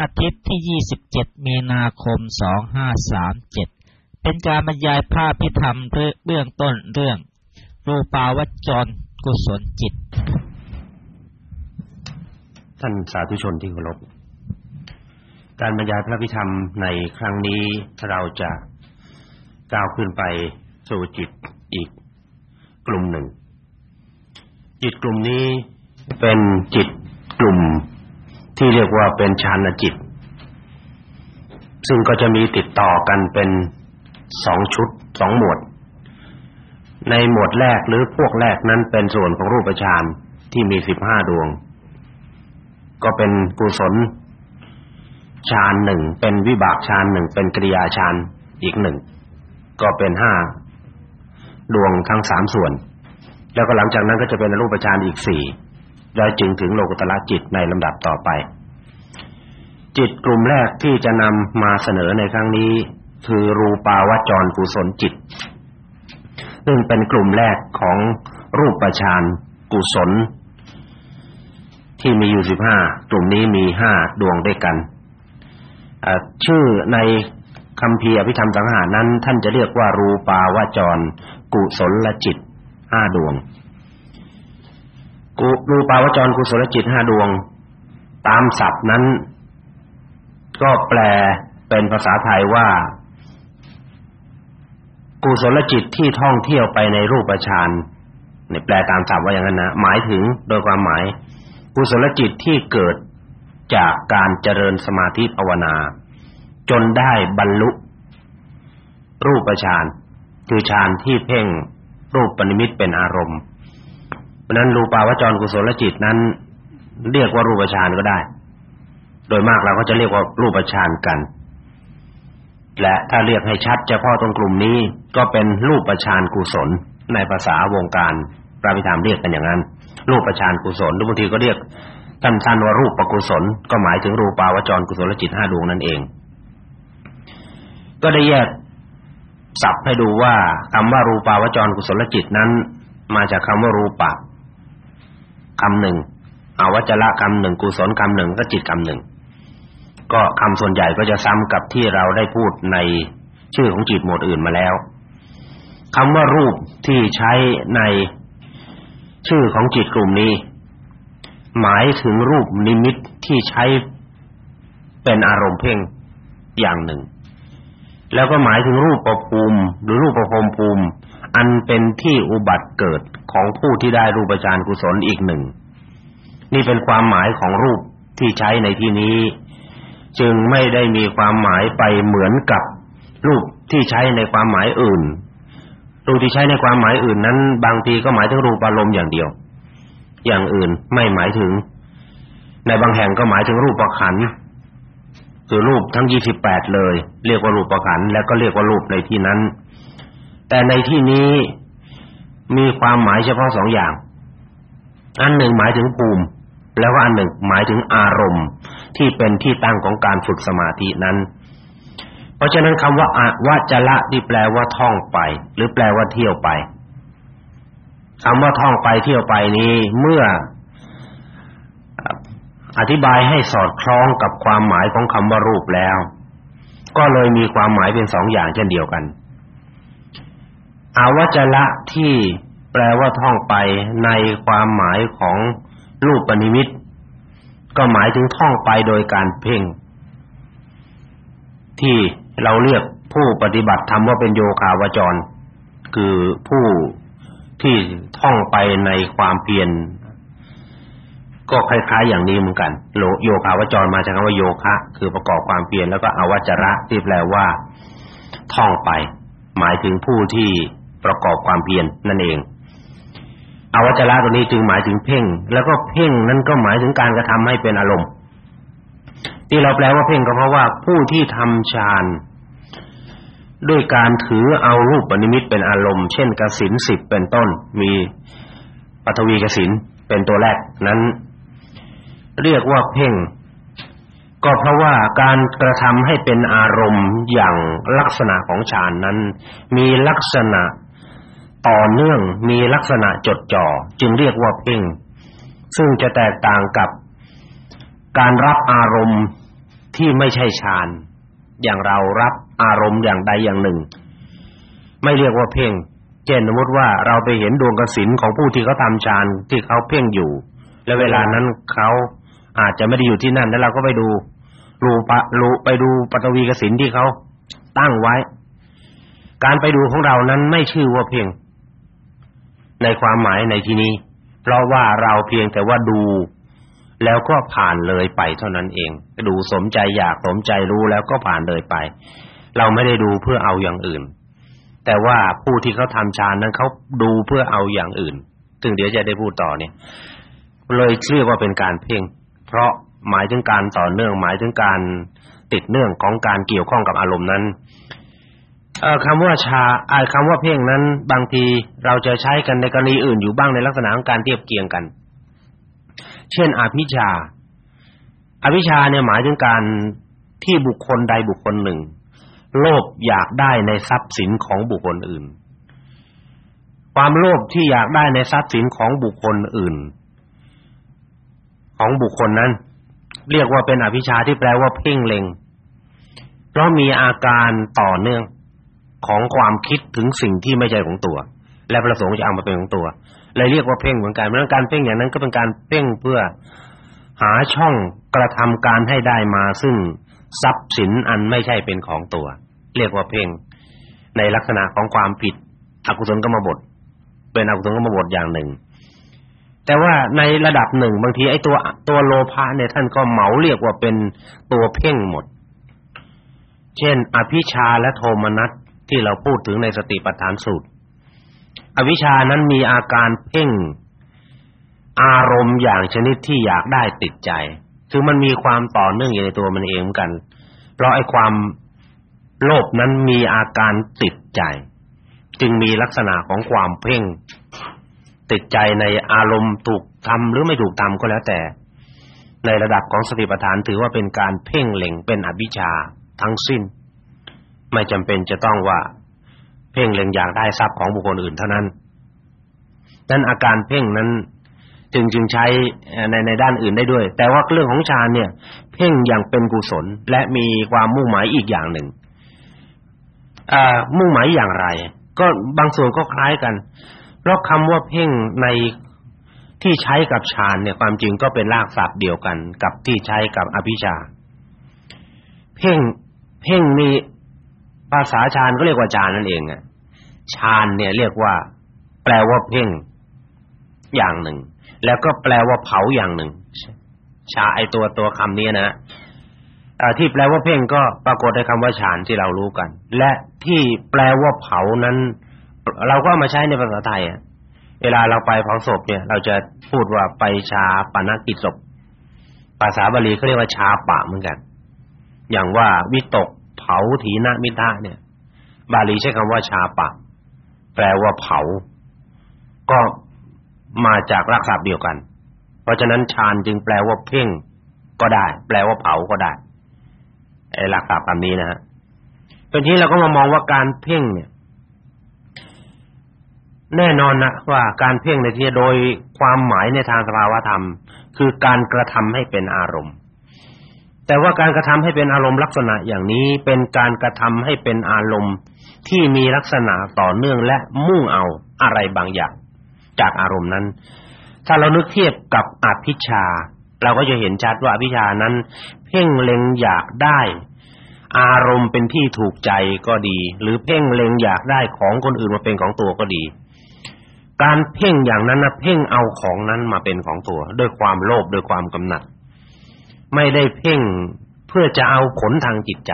อาทิตย์ที่ 27 มีนาคม 2537 เป็นการบรรยายภาพพิธรรมเบื้องต้นเรื่อง รูปาวจรกุศลจิต ท่านสาธุชนที่เคารพ การบรรยายพระพิธรรมในครั้งนี้เราจะก้าวขึ้นไปสู่จิตอีกกลุ่มหนึ่ง จิตกลุ่มนี้เป็นจิตกลุ่ม ที่เรียกว่าเป็นฌานจิต ซึ่งก็จะมีติดต่อกันเป็นสองชุดสองหมวด ในหมวดแรกหรือพวกแรกนั้นเป็นส่วนของรูปฌานที่มีสิบห้าดวง ก็เป็นกุศลฌานหนึ่งเป็นวิบากฌานหนึ่งเป็นกริยาฌานอีกหนึ่งก็เป็นห้าดวงทั้งสามส่วน แล้วก็หลังจากนั้นก็จะเป็นรูปฌานอีกสี่ แล้วจึงถึงโลกุตละจิตในลำดับต่อไป จิตกลุ่มแรกที่จะนำมาเสนอในครั้งนี้ คือรูปาวจรกุศลจิต ซึ่งเป็นกลุ่มแรกของรูปฌานกุศล ที่มีอยู่สิบห้ากลุ่มนี้มีห้าดวงด้วยกันชื่อในคำพีอภิธรรมสังหารนั้น ท่านจะเรียกว่ารูปาวจร กุศลจิตห้าดวง กุรูปาวจรกุศลจิตห้าดวง ตามศัพท์นั้น ก็แปลเป็นภาษาไทยว่า กุศลจิตที่ท่องเที่ยวไปในรูปฌานนี่แปลตามศัพท์ว่าอย่างนั้นนะหมายถึงโดยความหมาย กุศลจิตที่เกิดจากการเจริญสมาธิภาวนา จนได้บรรลุรูปฌานคือฌานที่เพ่งรูปปณิมิตเป็นอารมณ์ะนั้นรูปาวจรกุศลจิตนั้น เรียกว่ารูปฌานก็ได้ โดยมากเราก็จะเรียกว่ารูปฌานกัน และถ้าเรียกให้ชัดเฉพาะตรงกลุ่มนี้ก็เป็นรูปฌานกุศลในภาษาวงการพระพิธรรมเรียกกันอย่างนั้น รูปฌานกุศลบางทีก็เรียกสั้นๆว่ารูปกุศลก็หมายถึงรูปาวจรกุศลจิตห้าดวงนั่นเอง ก็ได้แยกศัพท์ให้ดูว่าคำว่ารูปาวจรกุศลจิตนั้น มาจากคำว่ารูปะ คำหนึ่งอาวัจระคำหนึ่งกุศลคำหนึ่งก็จิตคำหนึ่งก็คำส่วนใหญ่ก็จะซ้ำกับที่เราได้พูดในชื่อของจิตหมวดอื่นมาแล้วคำว่ารูปที่ใช้ในชื่อของจิตกลุ่มนี้ หมายถึงรูปนิมิตที่ใช้เป็นอารมณ์เพ่งอย่างหนึ่ง แล้วก็หมายถึงรูปประภูมิหรือรูปประพรมภูมิ อันเป็นที่อุบัติเกิดของผู้ที่ได้รูปฌานกุศลอีกหนึ่ง นี่เป็นความหมายของรูปที่ใช้ในที่นี้ จึงไม่ได้มีความหมายไปเหมือนกับรูปที่ใช้ในความหมายอื่น รูปที่ใช้ในความหมายอื่นนั้น บางทีก็หมายถึงรูปอารมณ์อย่างเดียว อย่างอื่นไม่หมายถึง ในบางแห่งก็หมายถึงรูปประขันคือรูปทั้ง28เลย เรียกว่ารูปประขันแล้วก็เรียกว่ารูปในที่นั้น แต่ในที่นี้มีความหมายเฉพาะสองอย่าง อันหนึ่งหมายถึงภูมิ แล้วก็อันหนึ่งหมายถึงอารมณ์ ที่เป็นที่ตั้งของการฝึกสมาธินั้น เพราะฉะนั้นคำว่าอะวจละที่แปลว่าท่องไป หรือแปลว่าเที่ยวไปคำว่าท่องไปเที่ยวไปนี้ เมื่ออธิบายให้สอดคล้องกับความหมายของคำว่ารูปแล้ว ก็เลยมีความหมายเป็นสองอย่างเช่นเดียวกัน อาวจระที่แปลว่าท่องไปในความหมายของรูปปณิมิต ก็หมายถึงท่องไปโดยการเพ่ง ที่เราเรียกผู้ปฏิบัติธรรมว่าเป็นโยคาวจร คือผู้ที่ท่องไปในความเพียรก็คล้ายๆอย่างนี้เหมือนกันโลโยคาวจรมาจากคำว่าโยคะ คือประกอบความเพียรแล้วก็อวัจระที่แปลว่า ท่องไป หมายถึงผู้ที่ ประกอบความเพียรนั่นเองอวัจระตัวนี้จึงหมายถึงเพ่ง แล้วก็เพ่งนั้นก็หมายถึงการกระทำให้เป็นอารมณ์ ที่เราแปลว่าเพ่งก็เพราะว่าผู้ที่ทำฌานด้วยการถือเอารูปปณิมิตเป็นอารมณ์ เช่นกสินสิบเป็นต้น มีปฐวีกสินเป็นตัวแรกนั้น เรียกว่าเพ่ง ก็เพราะว่าการกระทำให้เป็นอารมณ์อย่างลักษณะของฌานนั้น มีลักษณะ ต่อเนื่องมีลักษณะจดจ่อจึงเรียกว่าเพ่งซึ่งจะแตกต่างกับการรับอารมณ์ที่ไม่ใช่ฌานอย่างเรารับอารมณ์อย่างใดอย่างหนึ่ง ไม่เรียกว่าเพ่งเช่นสมมติว่าเราไปเห็นดวงกสิณของผู้ที่เขาทำฌานที่เขาเพ่งอยู่ และเวลานั้นเขาอาจจะไม่ได้อยู่ที่นั่นแล้วเราก็ไปดูรูปะรูไปดูปฐวีกสิณที่เขาตั้งไว้ การไปดูของเรานั้นไม่ชื่อว่าเพ่ง ในความหมายในที่นี้ เพราะว่าเราเพียงแต่ว่าดู แล้วก็ผ่านเลยไปเท่านั้นเองดูสมใจอยากสมใจรู้แล้วก็ผ่านเลยไป เราไม่ได้ดูเพื่อเอาอย่างอื่น แต่ว่าผู้ที่เขาทำฌานนั้นเขาดูเพื่อเอาอย่างอื่นซึ่งเดี๋ยวจะได้พูดต่อเนี่ย เลยเรียกว่าเป็นการเพ่ง เพราะหมายถึงการต่อเนื่องหมายถึงการติดเนื่องของการเกี่ยวข้องกับอารมณ์นั้น คำว่าชาอ่าคำว่าเพ่งนั้น บางทีเราจะใช้กันในกรณีอื่นอยู่บ้างในลักษณะของการเทียบเคียงกัน เช่นอภิชาอภิชาเนี่ยหมายถึงการที่บุคคลใดบุคคลหนึ่ง โลภอยากได้ในทรัพย์สินของบุคคลอื่น ความโลภที่อยากได้ในทรัพย์สินของบุคคลอื่น ของบุคคลนั้น เรียกว่าเป็นอภิชาที่แปลว่าเพ่งเล็งเพราะมีอาการต่อเนื่อง ของความคิดถึงสิ่งที่ไม่ใช่ของตัว และประสงค์จะเอามาเป็นของตัวเลยเรียกว่าเพ่งเหมือนกันเพราะการเพ่งอย่างนั้นก็เป็นการเพ่งเพื่อหาช่องกระทำการให้ได้มาซึ่งทรัพย์สินอันไม่ใช่เป็นของตัว เรียกว่าเพ่งในลักษณะของความผิดอกุศลกรรมบทเป็นอกุศลกรรมบทอย่างหนึ่ง แต่ว่าในระดับหนึ่งบางทีไอ้ตัวตัวโลภะเนี่ยท่านก็เหมาเรียกว่าเป็นตัวเพ่งหมด เช่น อภิชาและโทมนัส ที่เราพูดถึงในสติปัฏฐานสูตร อวิชานั้นมีอาการเพ่งอารมณ์อย่างชนิดที่อยากได้ติดใจ คือมันมีความต่อเนื่องอยู่ในตัวมันเองเหมือนกัน เพราะไอ้ความโลภนั้นมีอาการติดใจ จึงมีลักษณะของความเพ่ง ติดใจในอารมณ์ถูกทำหรือไม่ถูกทำก็แล้วแต่ ในระดับของสติปัฏฐานถือว่าเป็นการเพ่งเล็งเป็นอวิชชาทั้งสิ้น ไม่จำเป็นจะต้องว่าเพ่งเล็งอยากได้ทรัพย์ของบุคคลอื่นเท่านั้นนั้นอาการเพ่งนั้นจึงจึงใช้ในในด้านอื่นได้ด้วย แต่ว่าเรื่องของฌานเนี่ย เพ่งอย่างเป็นกุศล และมีความมุ่งหมายอีกอย่างหนึ่งอ่ามุ่งหมายอย่างไร ก็บางส่วนก็คล้ายกัน เพราะคำว่าเพ่งในที่ใช้กับฌานเนี่ย ความจริงก็เป็นรากศัพท์เดียวกัน กับที่ใช้กับอภิชา เพ่ง เพ่งมี ภาษาฌานก็เรียกว่าฌานนั่นเองอะฌานเนี่ยเรียกว่า แปลว่าเพ่งอย่างหนึ่ง แล้วก็แปลว่าเผาอย่างหนึ่งชาไอตัวตัวคำนี้นะอที่แปลว่าเพ่งก็ปรากฏในคำว่าฌานที่เรารู้กัน และที่แปลว่าเผานั้น เราก็มาใช้ในภาษาไทยอะเวลาเราไปเผาศพเนี่ย เราจะพูดว่าไปชาปนกิจศพภาษาบาลีเขาเรียกว่าชาปะเหมือนกัน อย่างว่าวิตก ผาถีนมิทะเนี่ย บาลีใช้คำว่าชาปะ แปลว่าเผา ก็มาจากรากศัพท์เดียวกัน เพราะฉะนั้นฌานจึงแปลว่าเพ่งก็ได้ แปลว่าเผาก็ได้ไอ้หลักศัพท์คำนี้นะฮะทีนี้เราก็มามองว่าการเพ่งเนี่ย แน่นอนนะว่าการเพ่งในที่โดยความหมายในทางสภาวธรรม คือการกระทำให้เป็นอารมณ์ แต่ว่าการกระทำให้เป็นอารมณ์ลักษณะอย่างนี้เป็นการกระทำให้เป็นอารมณ์ที่มีลักษณะต่อเนื่องและมุ่งเอาอะไรบางอย่าง จากอารมณ์นั้น ถ้าเรานึกเทียบกับอภิชา เราก็จะเห็นชัดว่าอภิชานั้น เพ่งเล็งอยากได้ อารมณ์เป็นที่ถูกใจก็ดี หรือเพ่งเล็งอยากได้ของคนอื่นมาเป็นของตัวก็ดี การเพ่งอย่างนั้นนะเพ่งเอาของนั้นมาเป็นของตัว ด้วยความโลภด้วยความกำหนัด ไม่ได้เพ่งเพื่อจะเอาผลทางจิตใจ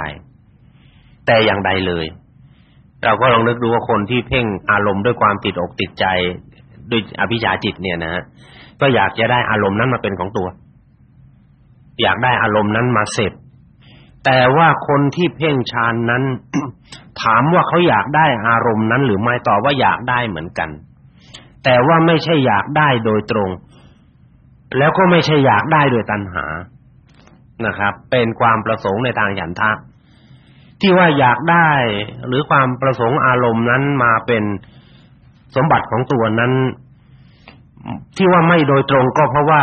แต่อย่างใดเลย เราก็ลองนึกดูว่าคนที่เพ่งอารมณ์ด้วยความติดอกติดใจด้วยอภิชาจิตเนี่ยนะก็อยากจะได้อารมณ์นั้นมาเป็นของตัว อยากได้อารมณ์นั้นมาเสพแต่ว่าคนที่เพ่งฌานนั้น ถามว่าเขาอยากได้อารมณ์นั้นหรือไม่ตอบว่าอยากได้เหมือนกัน แต่ว่าไม่ใช่อยากได้โดยตรง แล้วก็ไม่ใช่อยากได้โดยตัณหา นะครับ เป็นความประสงค์ในทางฉันทะที่ว่าอยากได้หรือความประสงค์อารมณ์นั้นมาเป็นสมบัติของตัวนั้น ที่ว่าไม่โดยตรงก็เพราะว่า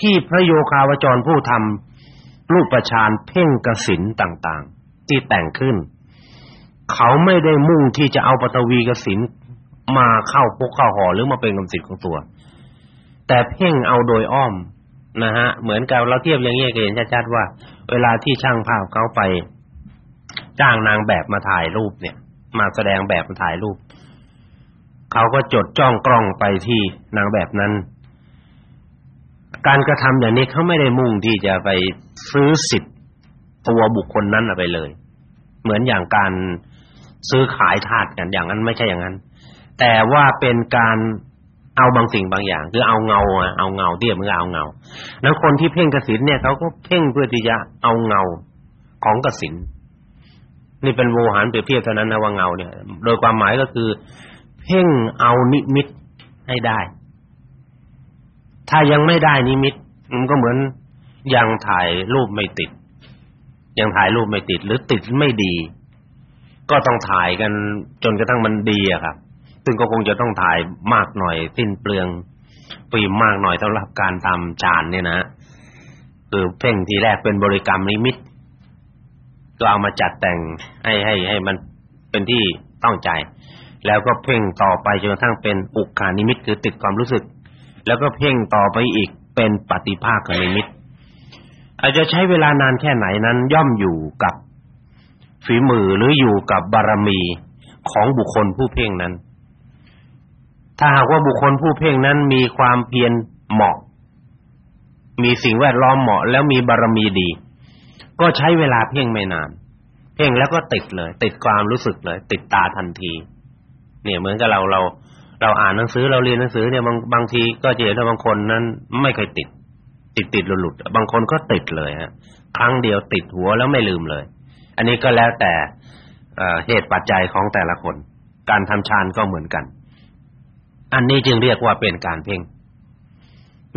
ที่พระโยคาวจรผู้ทำรูปฌานเพ่งกสินต่างๆ ที่แต่งขึ้น เขาไม่ได้มุ่งที่จะเอาปฐวีกสินมาเข้าพกเข้าห่อหรือมาเป็นกสินของตัว แต่เพ่งเอาโดยอ้อม นะฮะเหมือนกับเราเทียบอย่างนี้ก็เห็นชัดๆว่า เวลาที่ช่างภาพเขาไป จ้างนางแบบมาถ่ายรูปเนี่ย มาแสดงแบบมาถ่ายรูปเขาก็จดจ้องกล้องไปที่นางแบบนั้น การกระทำอย่างนี้เขาไม่ได้มุ่งที่จะไปซื้อสิทธิ์ตัวบุคคลนั้นไปเลย เหมือนอย่างการซื้อขายทาสกันอย่างนั้นไม่ใช่อย่างนั้น แต่ว่าเป็นการ เอาบางสิ่งบางอย่าง คือเอาเงาเอาเงาเดียมือเอาเงาแล้วคนที่เพ่งกสินเนี่ยเขาก็เพ่งเพื่อที่จะเอาเงาของกสินนี่เป็นโวหารเปรียบเทียบเท่านั้นนะว่าเงาเนี่ย โดยความหมายก็คือ เพ่งเอานิมิตให้ได้ ถ้ายังไม่ได้นิมิตมันก็เหมือนยังถ่ายรูปไม่ติด ยังถ่ายรูปไม่ติด หรือติดไม่ดี ก็ต้องถ่ายกันจนกระทั่งมันดีอะครับ ซึ่งก็คงจะต้องถ่ายมากหน่อยสิ้นเปลืองฟิมากหน่อยสำหรับการทำจานเนี่ยนะคือเพ่งทีแรกเป็นบริกรรมนิมิตก็เอามาจัดแต่งให้ให้ให้มันเป็นที่ต้องใจ แล้วก็เพ่งต่อไปจนกระทั่งเป็นอุกานิมิตคือติดความรู้สึก แล้วก็เพ่งต่อไปอีกเป็นปฏิภาคนิมิตอาจจะใช้เวลานานแค่ไหนนั้นย่อมอยู่กับฝีมือหรืออยู่กับบารมีของบุคคลผู้เพ่งนั้น ถ้าหากว่าบุคคลผู้เพ่งนั้นมีความเพียรเหมาะ มีสิ่งแวดล้อมเหมาะ แล้วมีบารมีดี ก็ใช้เวลาเพ่งไม่นาน เพ่งแล้วก็ติดเลย ติดความรู้สึกเลย ติดตาทันที เนี่ยเหมือนกับเราเรา เราอ่านหนังสือเราเรียนหนังสือเนี่ยบางบางทีก็จะเห็นว่าบางคนนั้นไม่เคยติด ติดติดหลุดหลุดบางคนก็ติดเลยฮะครั้งเดียวติดหัวแล้วไม่ลืมเลย อันนี้ก็แล้วแต่เหตุปัจจัยของแต่ละคน การทำฌานก็เหมือนกัน อันนี้จึงเรียกว่าเป็นการเพ่ง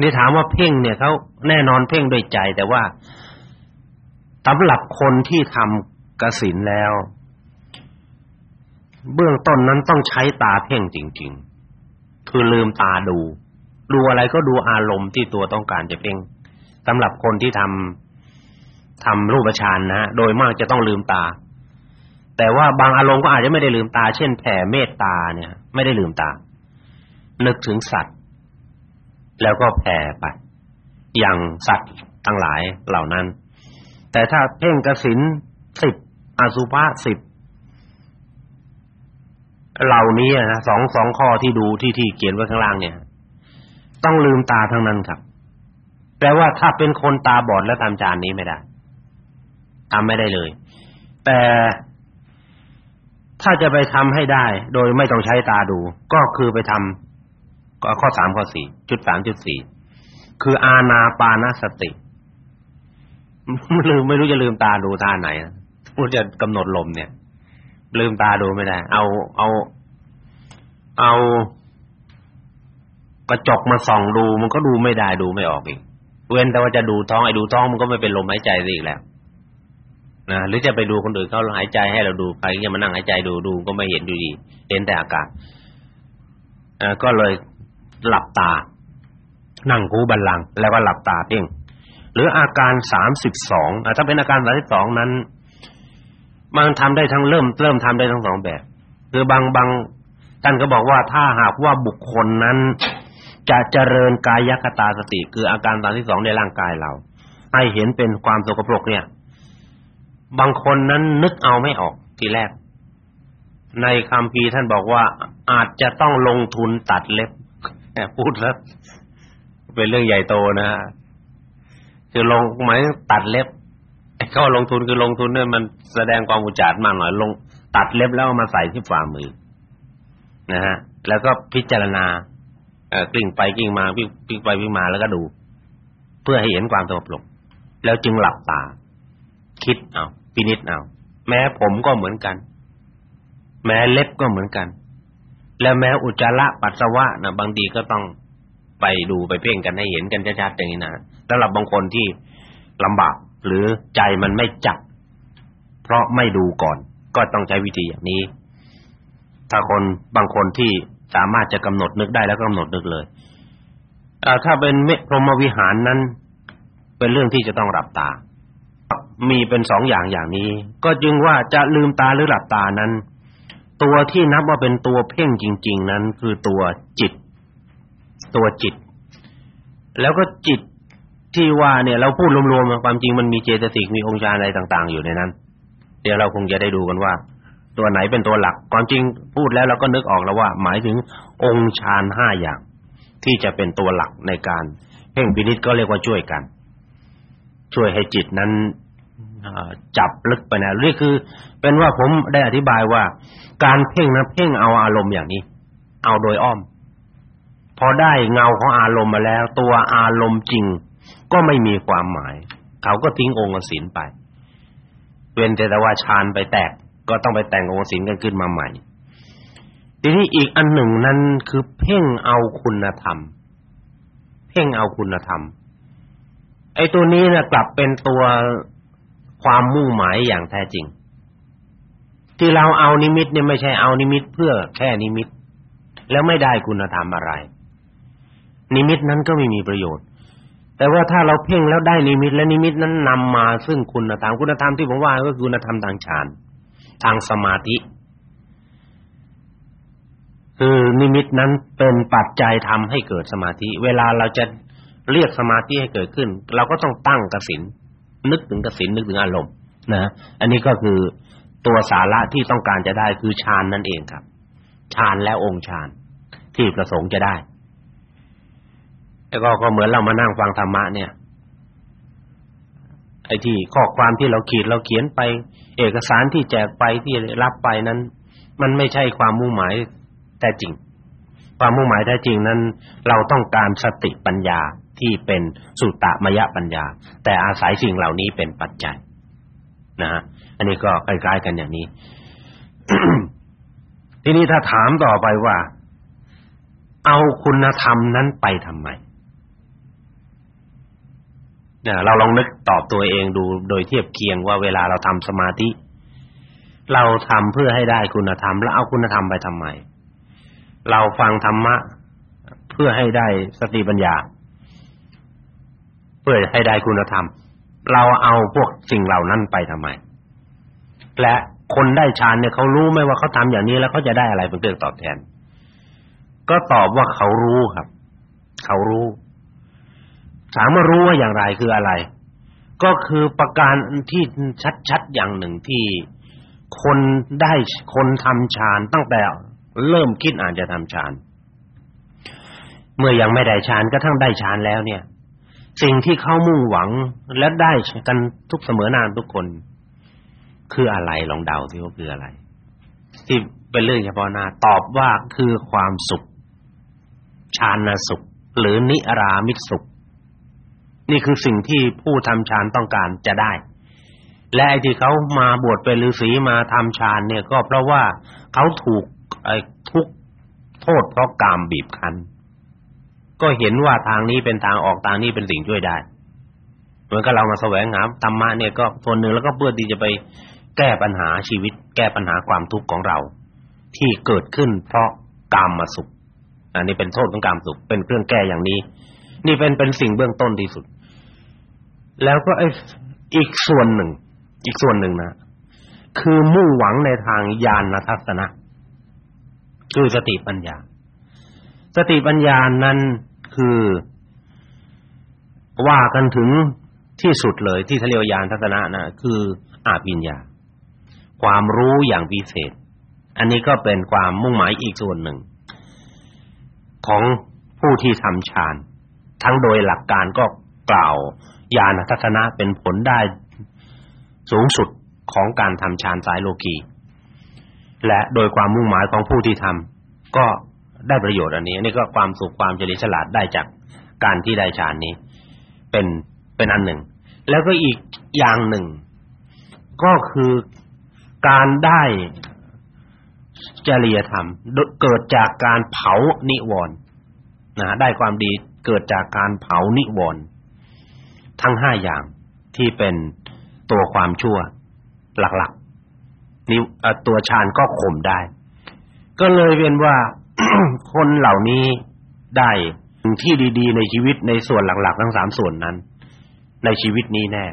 นี่ถามว่าเพ่งเนี่ยเขาแน่นอนเพ่งด้วยใจ แต่ว่าสำหรับคนที่ทำกสินแล้ว เบื้องต้นนั้นต้องใช้ตาเพ่งจริง ๆ คือลืมตาดู ดูอะไรก็ดูอารมณ์ที่ตัวต้องการจะเพ่งสำหรับคนที่ทำทำรูปฌานนะโดยมากจะต้องลืมตา แต่ว่าบางอารมณ์ก็อาจจะไม่ได้ลืมตา เช่นแผ่เมตตาเนี่ย ไม่ได้ลืมตา นึกถึงสัตว์ แล้วก็แผ่ไป อย่างสัตว์ทั้งหลายเหล่านั้น แต่ถ้าเพ่งกสินสิบอสุภะสิบเหล่านี้นะสองสองข้อที่ดูที่ที่เขียนไว้ข้างล่างเนี่ย ต้องลืมตาทั้งนั้นครับแปลว่าถ้าเป็นคนตาบอดแล้วทำจานนี้ไม่ได้ทำไม่ได้เลย แต่ถ้าจะไปทำให้ได้ โดยไม่ต้องใช้ตาดู ก็คือไปทำ ข้อสามข้อสี่จุดสามจุดสี่คืออาณาปานสติลืมไม่รู้จะลืมตาดูท่าไหนรู้จะกำหนดลมเนี่ย ลืมตาดูไม่ได้ เอาเอา เอากระจกมาส่องดู มันก็ดูไม่ได้ดูไม่ออกอีกเว้นแต่ว่าจะดูท้องไอ้ดูท้องมันก็ไม่เป็นลมหายใจอีกแล้วนะหรือจะไปดูคนอื่นเขาหายใจให้เราดูใครจะมานั่งหายใจดูดูก็ไม่เห็นดูดีเห็นแต่อากาศอ่าก็เลย หลับตา นั่งคูบัลลังแล้วก็หลับตาเพ่งหรืออาการสามสิบสองถ้าเป็นอาการสามสิบสองนั้นมันทำได้ทั้งเริ่มเริ่มทำได้ทั้งสองแบบ คือบางบางท่านก็บอกว่าถ้าหากว่าบุคคลนั้น จะเจริญกายคตาสติ คืออาการตามที่สองในร่างกายเรา ให้เห็นเป็นความสกปรกเนี่ย บางคนนั้นนึกเอาไม่ออกทีแรก ในคำพีท่านบอกว่าอาจจะต้องลงทุนตัดเล็บ พูดแล้วเป็นเรื่องใหญ่โตนะคือลงหมายตัดเล็บเขาลงทุนคือลงทุนเนี่ยมันแสดงความอุจารมากหน่อยลง ตัดเล็บแล้วมาใส่ที่ฝ่ามือนะฮะ แล้วก็พิจารณาเอ่อกลิ้งไปกลิ้งมาพิกพลิกไปพลิกมาแล้วก็ดู เพื่อให้เห็นความสงบลงแล้วจึงหลับตา คิดเอาพินิจเอาแม้ผมก็เหมือนกัน แม้เล็บก็เหมือนกัน แล้วแม้อุจจาระปัสสาวะนะบางทีก็ต้องไปดูไปเพ่งกันให้เห็นกันชัดๆอย่างนี้นะสำหรับบางคนที่ลำบากหรือใจมันไม่จับเพราะไม่ดูก่อนก็ต้องใช้วิธีอย่างนี้ ถ้าคนบางคนที่สามารถจะกำหนดนึกได้แล้วกำหนดนึกเลยถ้าเป็นเมพรหมวิหารนั้น เป็นเรื่องที่จะต้องรับตา มีเป็นสองอย่างอย่างนี้ ก็จึงว่าจะลืมตาหรือหลับตานั้น ตัวที่นับว่าเป็นตัวเพ่งจริง ๆ นั้นคือตัวจิต ตัวจิต แล้วก็จิตที่ว่าเนี่ยเราพูดรวมๆความจริงมันมีเจตสิกมีองค์ฌานอะไรต่าง ๆ อยู่ในนั้น เดี๋ยวเราคงจะได้ดูกันว่า ตัวไหนเป็นตัวหลัก ความจริงพูดแล้วเราก็นึกออกแล้วว่า หมายถึงองค์ฌานห้าอย่าง ที่จะเป็นตัวหลักในการเพ่งพินิจก็เรียกว่าช่วยกัน ช่วยให้จิตนั้น จับลึกไปนะนี่คือ เป็นว่าผมได้อธิบายว่า การเพ่งนะเพ่งเอาอารมณ์อย่างนี้ เอาโดยอ้อม พอได้เงาของอารมณ์มาแล้ว ตัวอารมณ์จริง ก็ไม่มีความหมาย เขาก็ทิ้งองค์ศีลไปเว้นแต่ว่าฌานไปแตก ก็ต้องไปแต่งองค์ศีลกันขึ้นมาใหม่ ทีนี้อีกอันหนึ่งนั้นคือเพ่งเอาคุณธรรม เพ่งเอาคุณธรรม ไอ้ตัวนี้นะกลับเป็นตัว ความมุ่งหมายอย่างแท้จริง ที่เราเอานิมิตเนี่ยไม่ใช่เอานิมิตเพื่อแค่นิมิต แล้วไม่ได้คุณธรรมอะไร นิมิตนั้นก็ไม่มีประโยชน์ แต่ว่าถ้าเราเพ่งแล้วได้นิมิต และนิมิตนั้นนำมาซึ่งคุณธรรมคุณธรรมที่ผมว่าก็คือคุณธรรมทางฌานทางสมาธิคือนิมิตนั้นเป็นปัจจัยทำให้เกิดสมาธิ เวลาเราจะเรียกสมาธิให้เกิดขึ้น เราก็ต้องตั้งกสิน นึกถึงกสินนึกถึงอารมณ์นะ อันนี้ก็คือตัวสาระที่ต้องการจะได้คือฌานนั่นเองครับฌานและองค์ฌานที่ประสงค์จะได้แล้วก็ก็เหมือนเรามานั่งฟังธรรมะเนี่ย ไอ้ที่ข้อความที่เราขีดเราเขียนไป เอกสารที่แจกไปที่รับไปนั้น มันไม่ใช่ความมุ่งหมายแท้จริง ความมุ่งหมายแท้จริงนั้น เราต้องการสติปัญญา ที่เป็นสุตตมยปัญญา แต่อาศัยสิ่งเหล่านี้เป็นปัจจัยนะฮะอันนี้ก็คล้ายๆกันอย่างนี้ ทีนี้ถ้าถามต่อไปว่า เอาคุณธรรมนั้นไปทำไมเนี่ยเราลองนึกตอบตัวเองดูโดยเทียบเคียงว่าเวลาเราทำสมาธิ เราทำเพื่อให้ได้คุณธรรม แล้วเอาคุณธรรมไปทำไม เราฟังธรรมะ เพื่อให้ได้สติปัญญา เพื่อให้ได้คุณธรรม เราเอาพวกสิ่งเหล่านั้นไปทำไม และคนได้ฌานเนี่ยเขารู้ไหมว่าเขาทำอย่างนี้แล้วเขาจะได้อะไรเป็นเครื่องตอบแทน ก็ตอบว่าเขารู้ครับ เขารู้ถามว่ารู้ว่าอย่างไรคืออะไร ก็คือประการที่ชัดๆอย่างหนึ่งที่คนได้คนทำฌานตั้งแต่เริ่มคิดอ่านจะทำฌานเมื่อยังไม่ได้ฌานก็ทั้งได้ฌานแล้วเนี่ย สิ่งที่เขามุ่งหวังและได้กันทุกเสมอน้าทุกคน คืออะไรลองเดาสิว่าคืออะไรที่เป็นเรื่องเฉพาะหน้าตอบว่าคือความสุขฌานสุข หรือนิรามิตสุข นี่คือสิ่งที่ผู้ทำฌานต้องการจะได้ และไอ้ที่เขามาบวชเป็นฤาษีมาทำฌานเนี่ยก็เพราะว่าเขาถูกไอ้ทุกโทษเพราะกามบีบคั้น ก็เห็นว่าทางนี้เป็นทางออกทางนี้เป็นสิ่งช่วยได้เหมือนกับเรามาแสวงหาธรรมะเนี่ยก็ส่วนหนึ่งแล้วก็เพื่อที่จะไปแก้ปัญหาชีวิต แก้ปัญหาความทุกข์ของเรา ที่เกิดขึ้นเพราะกามมาสุข อันนี้เป็นโทษของกามสุข เป็นเครื่องแก้อย่างนี้ นี่เป็นเป็นสิ่งเบื้องต้นที่สุด แล้วก็ไอ้อีกส่วนหนึ่ง อีกส่วนหนึ่งนะคือมุ่งหวังในทางญาณทัศนะคือสติปัญญา สติปัญญานั้นคือ ว่ากันถึงที่สุดเลยที่ทะเลญาณทัศนะนะคืออาปิญญา ความรู้อย่างพิเศษ อันนี้ก็เป็นความมุ่งหมายอีกส่วนหนึ่ง ของผู้ที่ทำฌานทั้งโดยหลักการก็กล่าวญาณทัศนะเป็นผลได้สูงสุดของการทำฌานสายโลกีและโดยความมุ่งหมายของผู้ที่ทำก็ ได้ประโยชน์อันนี้นี่ก็ความสุขความเฉลียวฉลาดได้จากการที่ได้ฌานนี้ เป็นเป็นอันหนึ่ง แล้วก็อีกอย่างหนึ่ง ก็คือการได้จริยธรรมเกิดจากการเผานิวรณ์นะได้ความดีเกิดจากการเผานิวรณ์ทั้งห้าอย่างที่เป็นตัวความชั่วหลักๆนี่ตัวฌานก็ข่มได้ ก็เลยเป็นว่า คนเหล่านี้ได้ที่ดีๆในชีวิตในส่วนหลักๆทั้งสามส่วนนั้น ในชีวิตนี้แน่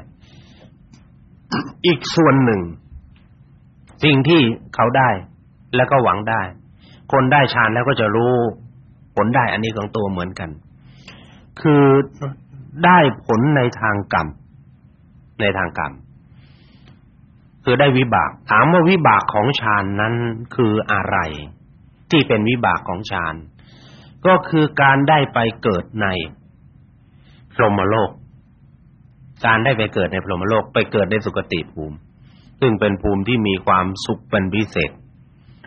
อีกส่วนหนึ่ง สิ่งที่เขาได้แล้วก็หวังได้ คนได้ฌานแล้วก็จะรู้ผลได้อันนี้ของตัวเหมือนกัน คือได้ผลในทางกรรม ในทางกรรม คือได้วิบาก ถามว่าวิบากของฌานนั้นคืออะไร ที่เป็นวิบากของฌานก็คือการได้ไปเกิดในพรหมโลก การได้ไปเกิดในพรหมโลก ไปเกิดในสุคติภูมิ ซึ่งเป็นภูมิที่มีความสุขเป็นพิเศษ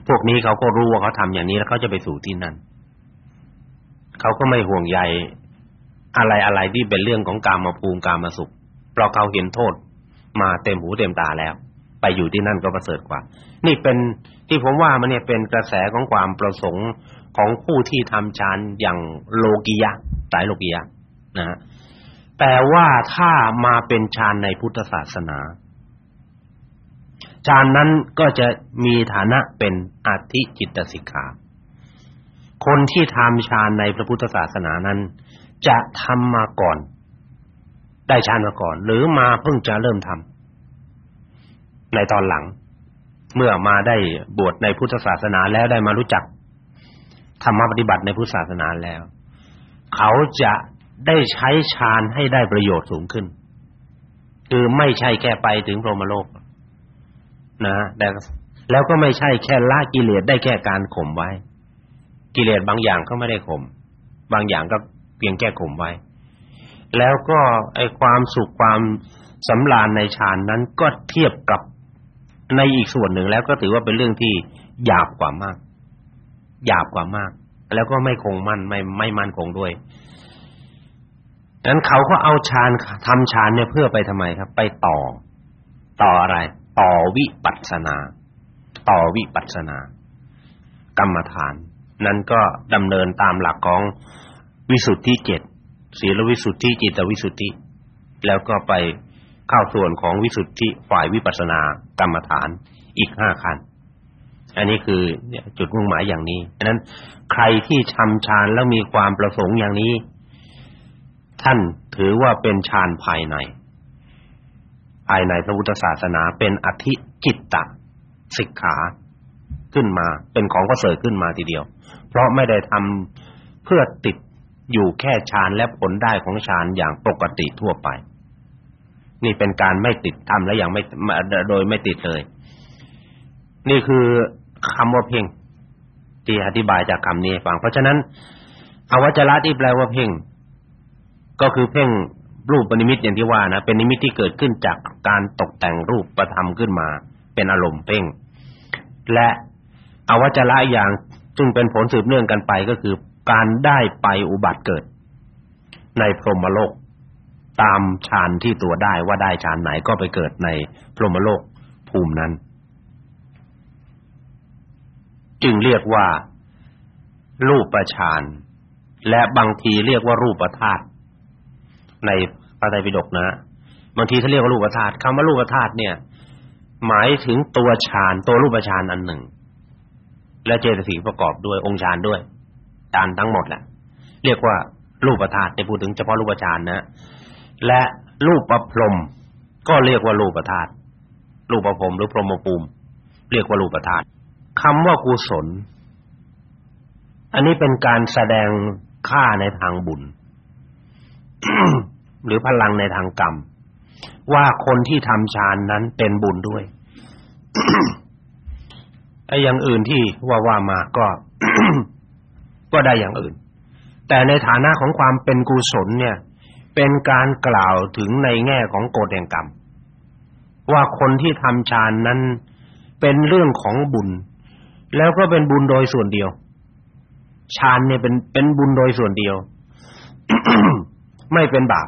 พวกนี้เขาก็รู้ว่าเขาทำอย่างนี้แล้วเขาจะไปสู่ที่นั่น เขาก็ไม่ห่วงใยอะไรอะไรที่เป็นเรื่องของกามภูมิกามสุข เพราะเขาเห็นโทษมาเต็มหูเต็มตาแล้ว ไปอยู่ที่นั่นก็ประเสริฐกว่า นี่เป็นที่ผมว่ามันเนี่ยเป็นกระแสของความประสงค์ของผู้ที่ทำฌานอย่างโลกิยะสายโลกิยะนะฮะแต่ว่าถ้ามาเป็นฌานในพุทธศาสนาฌานนั้นก็จะมีฐานะเป็นอธิจิตสิกขาคนที่ทำฌานในพระพุทธศาสนานั้น จะทำมาก่อน ได้ฌานมาก่อน หรือมาเพิ่งจะเริ่มทำ ในตอนหลัง เมื่อมาได้บวชในพุทธศาสนาแล้วได้มารู้จักธรรมปฏิบัติในพุทธศาสนาแล้ว เขาจะได้ใช้ฌานให้ได้ประโยชน์สูงขึ้น คือไม่ใช่แค่ไปถึงพรหมโลก นะแต่แล้วก็ไม่ใช่แค่ละกิเลสได้แค่การข่มไว้ กิเลสบางอย่างก็ไม่ได้ข่มบางอย่างก็เพียงแค่ข่มไว้ แล้วก็ไอ้ความสุขความสำราญในฌานนั้นก็เทียบกับ ในอีกส่วนหนึ่งแล้วก็ถือว่าเป็นเรื่องที่หยาบกว่ามาก หยาบกว่ามาก แล้วก็ไม่คงมั่นไม่ไม่มั่นคงด้วยนั้นเขาก็เอาฌานทำฌานเนี่ยเพื่อไปทำไมครับ ไปต่อ ต่ออะไร ต่อวิปัสสนา ต่อวิปัสสนา กรรมฐาน นั้นก็ดำเนินตามหลักของวิสุทธิเจ็ดศีลวิสุทธิจิตวิสุทธิ แล้วก็ไป เข้าส่วนของวิสุทธิฝ่ายวิปัสสนากรรมฐานอีกห้าขั้นอันนี้คือจุดมุ่งหมายอย่างนี้ฉะนั้นใครที่ทำฌานแล้วมีความประสงค์อย่างนี้ ท่านถือว่าเป็นฌานภายใน ภายในพระพุทธศาสนาเป็นอธิจิตตสิกขาขึ้นมา เป็นของประเสริฐขึ้นมาทีเดียว เพราะไม่ได้ทำเพื่อติดอยู่แค่ฌานและผลได้ของฌานอย่างปกติทั่วไป นี่เป็นการไม่ติดทำและอย่างไม่โดยไม่ติดเลย นี่คือคำว่าเพ่งที่อธิบายจากคำนี้ฟัง เพราะฉะนั้นอวัจระที่แปลว่าเพ่ง ก็คือเพ่งรูปนิมิตอย่างที่ว่านะเป็นนิมิตที่เกิดขึ้นจากการตกแต่งรูปประธรรมขึ้นมา เป็นอารมณ์เพ่ง และอวัจระอย่างซึ่งเป็นผลสืบเนื่องกันไปก็คือการได้ไปอุบัติเกิด ในพรหมโลก ตามฌานที่ตัวได้ว่าได้ฌานไหนก็ไปเกิดในพรหมโลกภูมินั้น จึงเรียกว่า รูปฌานและบางทีเรียกว่ารูปธาตุในพระไตรปิฎกนะบางทีเขาเรียกว่ารูปธาตุคำว่ารูปธาตุเนี่ย หมายถึงตัวฌานตัวรูปฌานอันหนึ่ง และเจตสิกประกอบด้วยองค์ฌานด้วยฌานทั้งหมดแหละเรียกว่ารูปธาตุจะพูดถึงเฉพาะรูปฌานนะ และรูปประพรมก็เรียกว่ารูปธาตุรูปประพรมหรือพรหมภูมิเรียกว่ารูปธาตุคำว่ากุศล อันนี้เป็นการแสดงค่าในทางบุญ หรือพลังในทางกรรม ว่าคนที่ทำฌานนั้นเป็นบุญด้วยไอ้อย่างอื่นที่ว่าว่ามาก็ ก็ได้อย่างอื่น แต่ในฐานะของความเป็นกุศลเนี่ย เป็นการกล่าวถึงในแง่ของกฎแห่งกรรม ว่าคนที่ทำฌานนั้นเป็นเรื่องของบุญ แล้วก็เป็นบุญโดยส่วนเดียวฌานเนี่ยเป็นเป็นบุญโดยส่วนเดียว ไม่เป็นบาป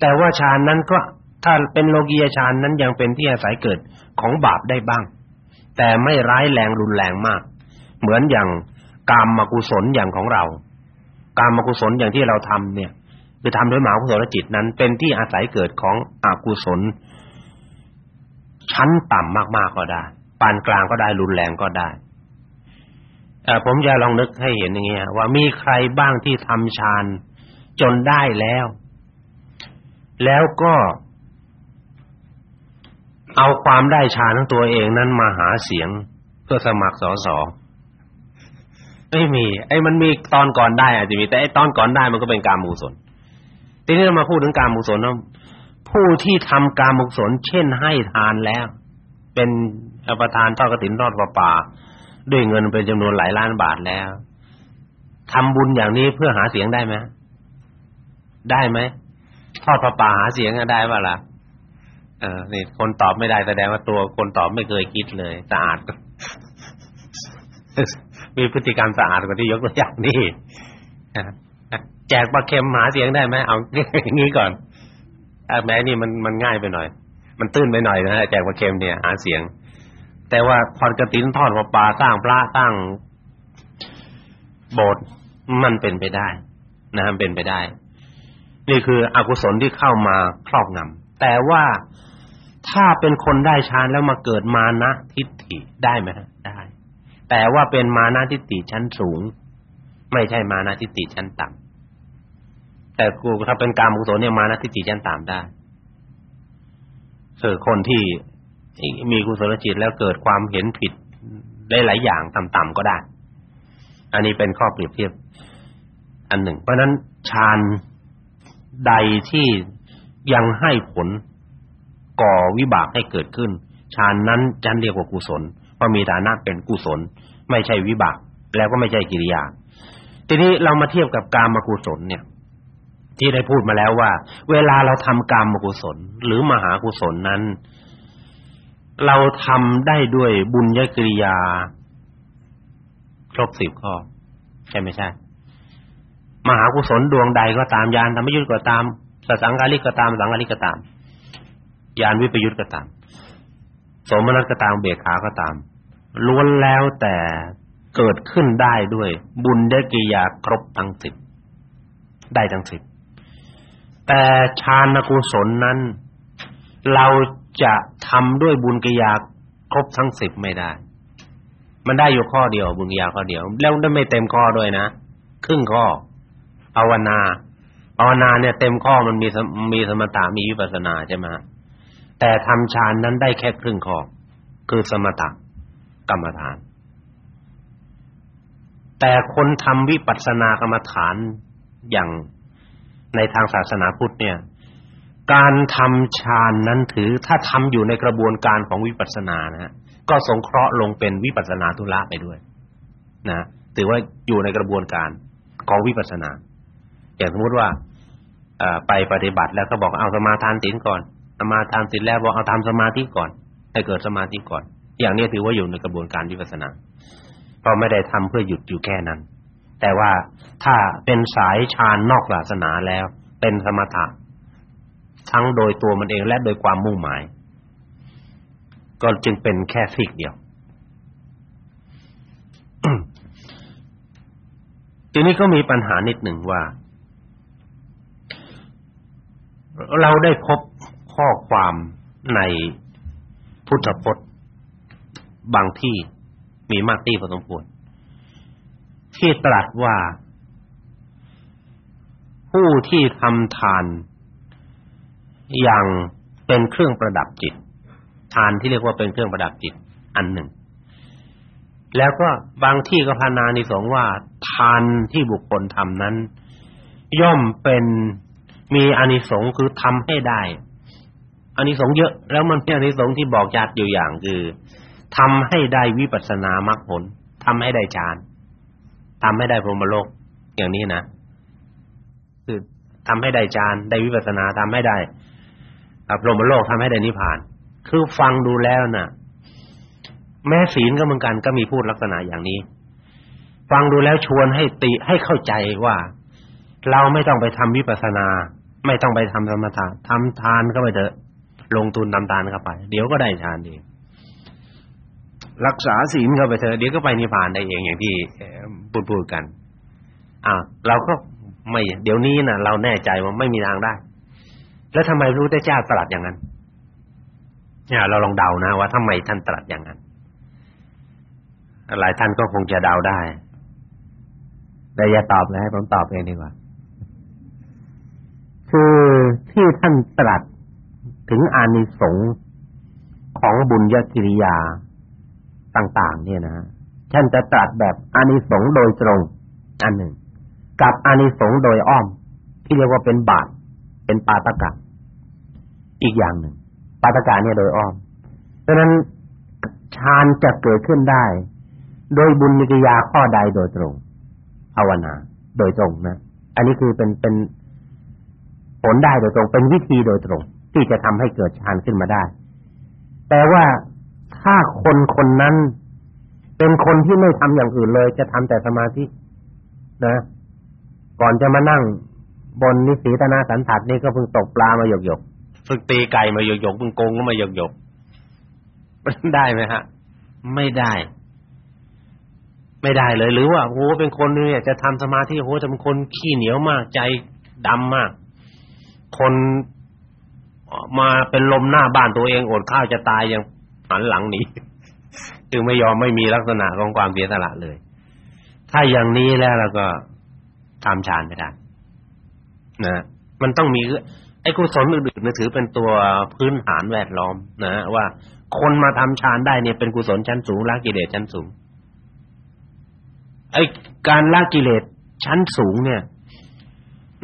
แต่ว่าฌานนั้นก็ถ้าเป็นโลกียฌานนั้นยังเป็นที่อาศัยเกิดของบาปได้บ้าง แต่ไม่ร้ายแรงรุนแรงมาก เหมือนอย่างกามมกุศลอย่างของเรา กามมกุศลอย่างที่เราทำเนี่ย คือทำด้วยมหากุศลจิตนั้น เป็นที่อาศัยเกิดของอกุศล ชั้นต่ำมากๆก็ได้ปานกลางก็ได้รุนแรงก็ได้ผมจะลองนึกให้เห็นอย่างเงี้ยว่ามีใครบ้างที่ทำฌานจนได้แล้ว แล้วก็เอาความได้ฌานของตัวเองนั้นมาหาเสียงเพื่อสมัครสสไม่มี ไอ้มันมีตอนก่อนได้อาจจะมีแต่ไอ้ตอนก่อนได้มันก็เป็นการมุศล ทีนี้เรามาพูดถึงการมุศลนะผู้ที่ทำการมุศลเช่นให้ทานแล้ว เป็นประธานทอดกฐินทอดประปาด้วยเงินเป็นจำนวนหลายล้านบาทแล้วทำบุญอย่างนี้เพื่อหาเสียงได้ไหมได้ไหมทอดประปาหาเสียงได้ป่ะล่ะเออนี่คนตอบไม่ได้แสดงว่าตัวคนตอบไม่เคยคิดเลยสะอาดมีพฤติกรรมสะอาดกว่าที่ยกตัวอย่างนี่ แจกปลาเค็มหาเสียงได้ไหมเอาอย่างนี้ก่อนแม้นี่มันมันง่ายไปหน่อย มันตื้นไปหน่อยนะแจกปลาเค็มเนี่ยหาเสียง แต่ว่าทอดกระถินทอดประปาสร้างพระสร้างโบสถ์มันเป็นไปได้ นะมันเป็นไปได้ นี่คืออกุศลที่เข้ามาครอบงำแต่ว่าถ้าเป็นคนได้ฌานแล้วมาเกิดมานะทิฏฐิได้ไหมได้ แต่ว่าเป็นมานะทิฏฐิชั้นสูง ไม่ใช่มานะทิฏฐิชั้นต่ำ แต่กูถ้าเป็นกามกุศลเนี่ยมานะทิฏฐิชั้นต่ำได้คือคนที่มีกุศลจิตแล้วเกิดความเห็นผิดได้หลายอย่างต่ำๆก็ได้ อันนี้เป็นข้อเปรียบเทียบ อันหนึ่ง เพราะนั้นฌานใดที่ยังให้ผลก่อวิบากให้เกิดขึ้นฌานนั้นจันเรียกว่ากุศลเพราะมีฐานะเป็นกุศล ไม่ใช่วิบาก แล้วก็ไม่ใช่กิริยา ทีนี้เรามาเทียบกับกามกุศลเนี่ย ที่ได้พูดมาแล้วว่า เวลาเราทำกามกุศล หรือมหากุศลนั้น เราทำได้ด้วยบุญญกิริยา ครบสิบข้อ ใช่ไม่ใช่ มหากุศลดวงใดก็ตามยานธรรมยุทธก็ตามสสังกาลิกก็ตามสังกาลิกก็ตามยานวิปยุทธก็ตาม สมนัตก็ตามเบขาก็ตามล้วนแล้วแต่เกิดขึ้นได้ด้วยบุญได้กิยาครบทั้งสิบได้ทั้งสิบ แต่ฌานกุศลนั้น เราจะทำด้วยบุญกิยาครบทั้งสิบไม่ได้ มันได้อยู่ข้อเดียวบุญกิยาข้อเดียว แล้วได้ไม่เต็มข้อด้วยนะ ครึ่งข้อภาวนาภาวนาเนี่ยเต็มข้อมันมีมีสมถะมีวิปัสสนาใช่ไหมแต่ทำฌานนั้นได้แค่ครึ่งข้อคือสมถะกรรมฐาน แต่คนทำวิปัสสนากรรมฐานอย่าง ในทางศาสนาพุทธเนี่ย การทำฌานนั้นถือถ้าทำอยู่ในกระบวนการของวิปัสสนานะฮะก็สงเคราะห์ลงเป็นวิปัสสนาธุระไปด้วยนะถือว่าอยู่ในกระบวนการของวิปัสสนา อย่างสมมติว่าไปปฏิบัติแล้วก็บอกเอาสมาทานศีลก่อนสมาทานศีลแล้วบอกเอาทำสมาธิก่อน ให้เกิดสมาธิก่อน อย่างนี้ถือว่าอยู่ในกระบวนการวิปัสสนาเพราะไม่ได้ทำเพื่อหยุดอยู่แค่นั้น แต่ว่าถ้าเป็นสายฌานนอกศาสนาแล้ว เป็นสมถะทั้งโดยตัวมันเองและโดยความมุ่งหมาย ก็จึงเป็นแค่ฟิกเดียว ทีนี้ก็มีปัญหานิดหนึ่งว่า เราได้พบข้อความในพุทธพจน์ บางที่มีมากที่พอสมควร ที่ตรัสว่า ผู้ที่ทำทาน อย่างเป็นเครื่องประดับจิต ทานที่เรียกว่าเป็นเครื่องประดับจิต อันหนึ่ง แล้วก็บางที่ก็พานานิสงว่า ทานที่บุคคลทำนั้น ย่อมเป็นมีอานิสงส์คือทำให้ได้อานิสงส์เยอะ แล้วมันมีอานิสงส์ที่บอกชัดอยู่อย่างคือทำให้ได้วิปัสสนามรรคผลทำให้ได้ฌาน ทำให้ได้พรหมโลกอย่างนี้นะคือทำให้ได้ฌานได้วิปัสสนาทำให้ได้พรหมโลกทำให้ได้นิพพาน คือฟังดูแล้วน่ะ แม้ศีลก็เหมือนกันก็มีพูดลักษณะอย่างนี้ ฟังดูแล้วชวนให้ติให้เข้าใจว่า เราไม่ต้องไปทำวิปัสสนา ไม่ต้องไปทำสมถะทำทานก็ไปเถอะลงทุนทำทานเข้าไป เดี๋ยวก็ได้ฌานเองรักษาศีลเข้าไปเถอะเดี๋ยวก็ไปนิพพานได้เองอย่างที่ พูดกัน อ่า เราก็ไม่เดี๋ยวนี้น่ะเราแน่ใจว่าไม่มีทางได้ แล้วทำไมรู้ได้เจ้าตรัสอย่างนั้นเนี่ยเราลองเดานะ ว่าทำไมท่านตรัสอย่างนั้นหลายท่านก็คงจะเดาได้แต่อย่าตอบเลยให้ผมตอบเองดีกว่า คือที่ท่านตรัสถึงอานิสงส์ของบุญญกิริยาต่าง ๆ เนี่ยนะ ท่านจะตรัสแบบอานิสงส์โดยตรง อันหนึ่ง กับอานิสงส์โดยอ้อม ที่เรียกว่าเป็นบาตเป็นปาตกะ อีกอย่างหนึ่ง ปาตกะเนี่ยโดยอ้อมดังนั้นฌานจะเกิดขึ้นได้ โดยบุญกิยาข้อใดโดยตรงภาวนา โดยตรงนะ อันนี้คือเป็นเป็นผลได้โดยตรง เป็นวิธีโดยตรง ที่จะทำให้เกิดฌานขึ้นมาได้ แต่ว่าถ้าคนคนนั้น เป็นคนที่ไม่ทำอย่างอื่นเลย จะทำแต่สมาธินะ ก่อนจะมานั่งบนนิสีตนาสันถัดนี่ก็เพิ่งตกปลามาหยกๆฝึกตีไก่มาหยกๆเพิ่งโกงก็มาหยกๆมันได้ไหมฮะ ไม่ได้ ไม่ได้เลย หรือว่าโอ้เป็นคนเนี่ยจะทำสมาธิโอ้จะเป็นคนขี้เหนียวมาก ใจดำมาก คนมาเป็นลมหน้าบ้านตัวเองอดข้าวจะตายยังหันหลังหนี จึงไม่ยอมไม่มีลักษณะของความเสียสละเลย ถ้าอย่างนี้แล้วเราก็ทำฌานไม่ได้นะมันต้องมีไอ้กุศลอื่นๆนี่ถือเป็นตัวพื้นฐานแวดล้อมนะว่าคนมาทำฌานได้เนี่ยเป็นกุศลชั้นสูงละกิเลสชั้นสูงไอ้การละกิเลสชั้นสูงเนี่ย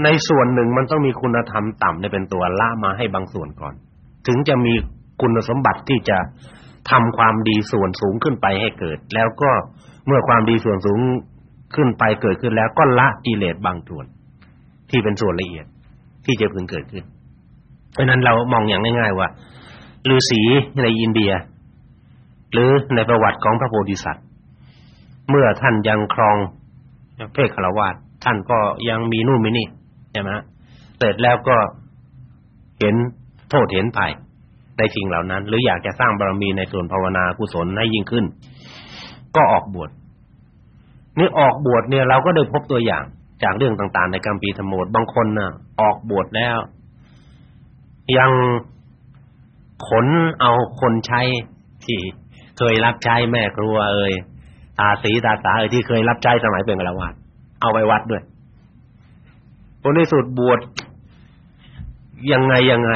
ในส่วนหนึ่งมันต้องมีคุณธรรมต่ำในเป็นตัวละมาให้บางส่วนก่อน ถึงจะมีคุณสมบัติที่จะ ทำความดีส่วนสูงขึ้นไปให้เกิด แล้วก็เมื่อความดีส่วนสูงขึ้นไปเกิดขึ้นแล้วก็ละกิเลสบางส่วน ที่เป็นส่วนละเอียด ที่จะพึงเกิดขึ้น เพราะนั้นเรามองอย่างง่าย ๆ ว่าฤาษีในอินเดีย หรือในประวัติของพระโพธิสัตว์ เมื่อท่านยังครองเพศคาวาสท่านก็ยังมีนู่นมีนี่ใช่ไหมเสร็จแล้วก็เห็นโทษเห็นภัย ในสิ่งเหล่านั้น หรืออยากจะสร้างบารมีในส่วนภาวนากุศลให้ยิ่งขึ้น ก็ออกบวชนี่ออกบวชเนี่ยเราก็ได้พบตัวอย่างจากเรื่องต่าง ๆ ในกัมปีธรรมโมดบางคนน่ะ ออกบวชแล้ว ยังขนเอาคนใช้ที่เคยรับใช้แม่ครัวเอ่ยตาสีตาตาเอ่ยที่เคยรับใช้สมัยเป็นฆราวาสเอาไปวัดด้วยผลในสุดบวชยังไงยังไง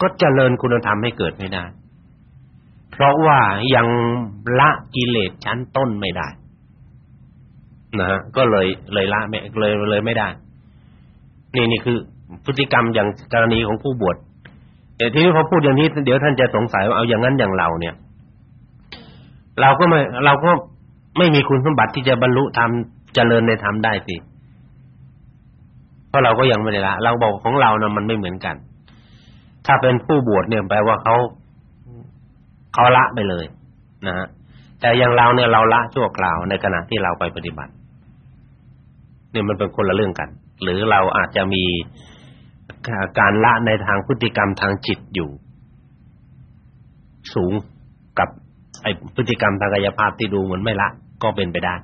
ก็เจริญคุณธรรมให้เกิดไม่ได้ เพราะว่ายังละกิเลสชั้นต้นไม่ได้นะฮะก็เลยเลยละไม่เลยเลยไม่ได้ นี่นี่คือพฤติกรรมอย่างกรณีของผู้บวชแต่ทีนี้พอพูดอย่างนี้เดี๋ยวท่านจะสงสัยว่าเอาอย่างนั้นอย่างเราเนี่ย เราก็ไม่เราก็ไม่มีคุณสมบัติที่จะบรรลุธรรมเจริญในธรรมได้สิเพราะเราก็ยังไม่ได้ละเราบอกของเรานะมันไม่เหมือนกัน ถ้าเป็นผู้บวชเนี่ยแปลว่าเขาเขาละไปเลยนะฮะแต่อย่างเราเนี่ยเราละชั่วคราวในขณะที่เราไปปฏิบัติเนี่ยมันเป็นคนละเรื่องกัน หรือเราอาจจะมีการละในทางพฤติกรรมทางจิตอยู่ สูงกับไอพฤติกรรมทางกายภาพที่ดูเหมือนไม่ละก็เป็นไปได้